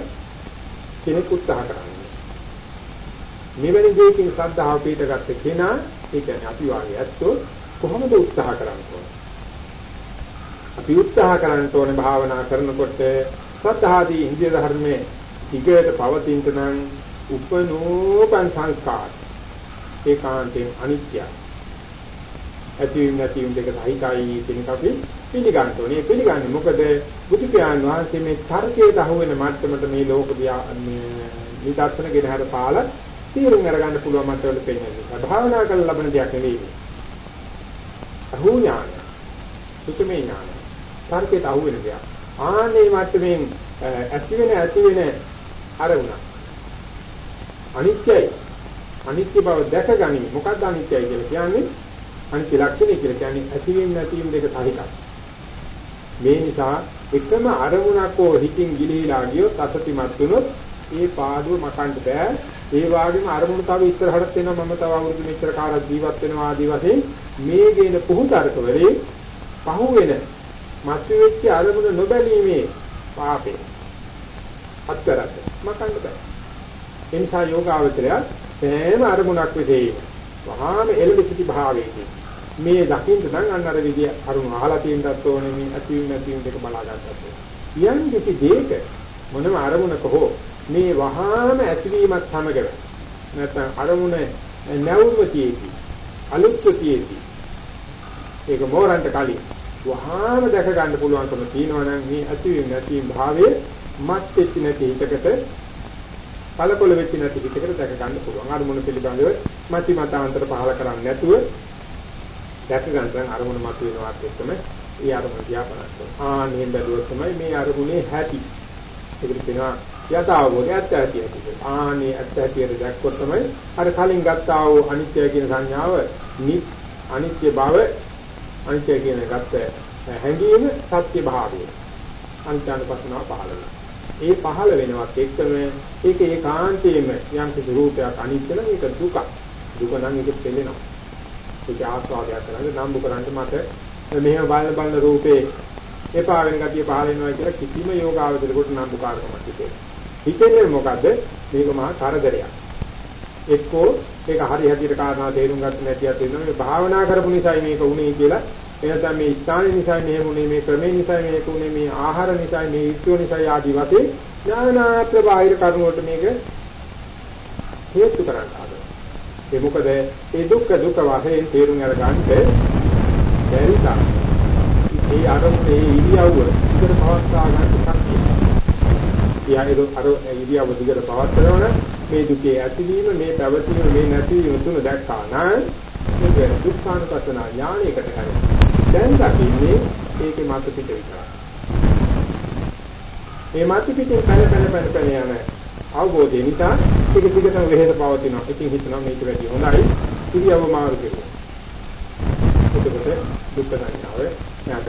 කෙනෙක් උත්සාහ කරන්නේ. මෙවැනි දෙයකින් ශ්‍රද්ධාව පිළිතගත්ත කෙනා ඒ කියන්නේ අපි වාගේ ඇත්තෝ කොහොමද උත්සාහ කරන්නේ? අපි උත්සාහ කරන්න ඕනේ භාවනා කරනකොට ශ්‍රද්ධාදී ඉන්දිය ධර්මයේ ටිකට පවතින නම් උපනෝපන් සංස්කාර ඒකාන්තයෙන් අනිත්‍යයි ඇතිවීම නැතිවීම දෙක සහිතයි කියන එක අපි පිළිගන්න ඕනේ. පිළිගන්නේ මොකද බුදු පියාණන් වහන්සේ මේ තර්කයට අහු වෙන මට්ටමට මේ ලෝක නිදර්ශන ගෙන හර පාල තීරුම් අරගන්න පුළුවන් මට්ටමට පෙන්වන්නේ. භාවනා කරලා ලබන දෙයක් නෙවෙයි. අහු ඥාන. සුතමේ ඥාන. තර්කයට අහු වෙන දෙයක්. ආනේ මට්ටමින් ඇති වෙන ඇති වෙන අරමුණ. අනිත්‍යයි. අනිත්‍ය බව දැකගනිමු. මොකක්ද අනිත්‍යයි කියලා කියන්නේ? අනිත්‍ය ලක්ෂණය කියලා කියන්නේ ඇතිවීම නැතිවීම දෙක සහිතයි. මේ නිසා එකම අරමුණක් හෝ හිතින් ගිලිහිලා ගියොත් අසතිමත් වුණොත් ඒ පාඩුව මකන්න බෑ. ඒ වගේම අරමුණු තව ඉස්සරහට එනවා මම තව අවුරුදු මෙච්චර කාලයක් ජීවත් වෙනවා ආදී වශයෙන් මේ ගේන පුහුතරක වලින් පහුවෙන මතුවෙච්ච අරමුණ නොබැලීමේ පාපේ අත්තරත් මකන්න බෑ. එනිසා යෝගාවචරය සෑම අරමුණක් විදේ වහාම එළඹ සිටි භාවයකින් මේ දකින්න නම් අන්න අර විදිය අරුණ අහලා තියෙන්නත් ඕනේ මේ ඇතිවීම නැතිවීම දෙක බලා ගන්නත් ඕනේ. යම් කිසි දෙයක මොනම අරමුණක හෝ මේ වහාම ඇතිවීමත් සමග නැත්නම් අරමුණ නැවුමතියේදී අලුත්තියේදී ඒක මෝරන්ට කලින් වහාම දැක ගන්න පුළුවන්කම තියෙනවා නම් මේ ඇතිවීම නැතිවීම භාවයේ මත් වෙච්ච නැති හිතකට කලකොල වෙච්ච නැති හිතකට දැක ගන්න පුළුවන්. අරමුණ පිළිබඳව මති මතාන්තර පහල කරන්නේ නැතුව දැක ගන්න අරමුණ මත වෙනවත් එක්කම ඒ අරමුණ දිහා බලන්න. ආනෙන් බැලුවොත් තමයි මේ අරමුණේ හැටි. ඒකට කියනවා යථාභෝධය ඇත්ත ඇති ඇති. ආනේ ඇත්ත ඇතියට දැක්කොත් තමයි අර කලින් ගත්තා වූ අනිත්‍ය කියන සංඥාව නිත් අනිත්‍ය බව අනිත්‍ය කියන ගත්ත හැඟීම සත්‍ය භාවය. අනිත්‍යනුපස්සනාව පහළ වෙනවා. ඒ පහළ වෙනවත් එක්කම ඒක ඒකාන්තයෙන්ම යම් කිසි රූපයක් අනිත්‍ය නම් ඒක දුක. දුක නම් ඒක පෙළෙනවා. ඒක ආස්වාදයක් කරන්නේ නම්බු කරන්නේ මට මෙහෙම බලන බලන රූපේ එපා වෙන ගතිය පහල වෙනවා කියලා කිසිම යෝගාවචරයකට නම්බුකාරකමක් හිතේ. හිතෙන්නේ මොකද්ද? මේක මහා කරදරයක්. එක්කෝ ඒක හරි හැටියට කාරණා තේරුම් ගන්න නැතිවත් වෙනවා මේ භාවනා කරපු නිසායි මේක උනේ කියලා එනතම මේ ස්ථානේ නිසා මේ වුනේ මේ ක්‍රමේ නිසා මේක උනේ මේ ආහාර නිසා මේ ඉස්තු නිසා ආදි වශයෙන් ඥානාත්‍ර බාහිර කරුණු වලට මේක හේතු කරන්න හදනවා. ඒ මොකද ඒ දුක්ඛ දුක්ඛ වශයෙන් තේරුම් අරගන්න බැරි තරම්. ඒ අරමුණේ ඉරියව්ව ඉතර පවත්වා ගන්න ශක්තිය. ඊයේද අර ඉරියව්ව දිගට පවත්වනවන මේ දුකේ ඇතිවීම මේ පැවතීම මේ නැතිවීම තුන දැක්කා නම් මේක දුක්ඛානුපස්සන ඥානයකට කරේ. දැන් දකින්නේ ඒකේ මත පිට විතරයි. මේ මත පිටින් පැන පැන පැන පැන යන අවබෝධය නිසා ටික ටිකටම වෙහෙස පවතිනවා. ඉතින් හිතනවා මේක වැඩි හොඳයි. ඉරියව්ව මාරු කෙරුවා. එතකොට දුක්ඛ සංඥාව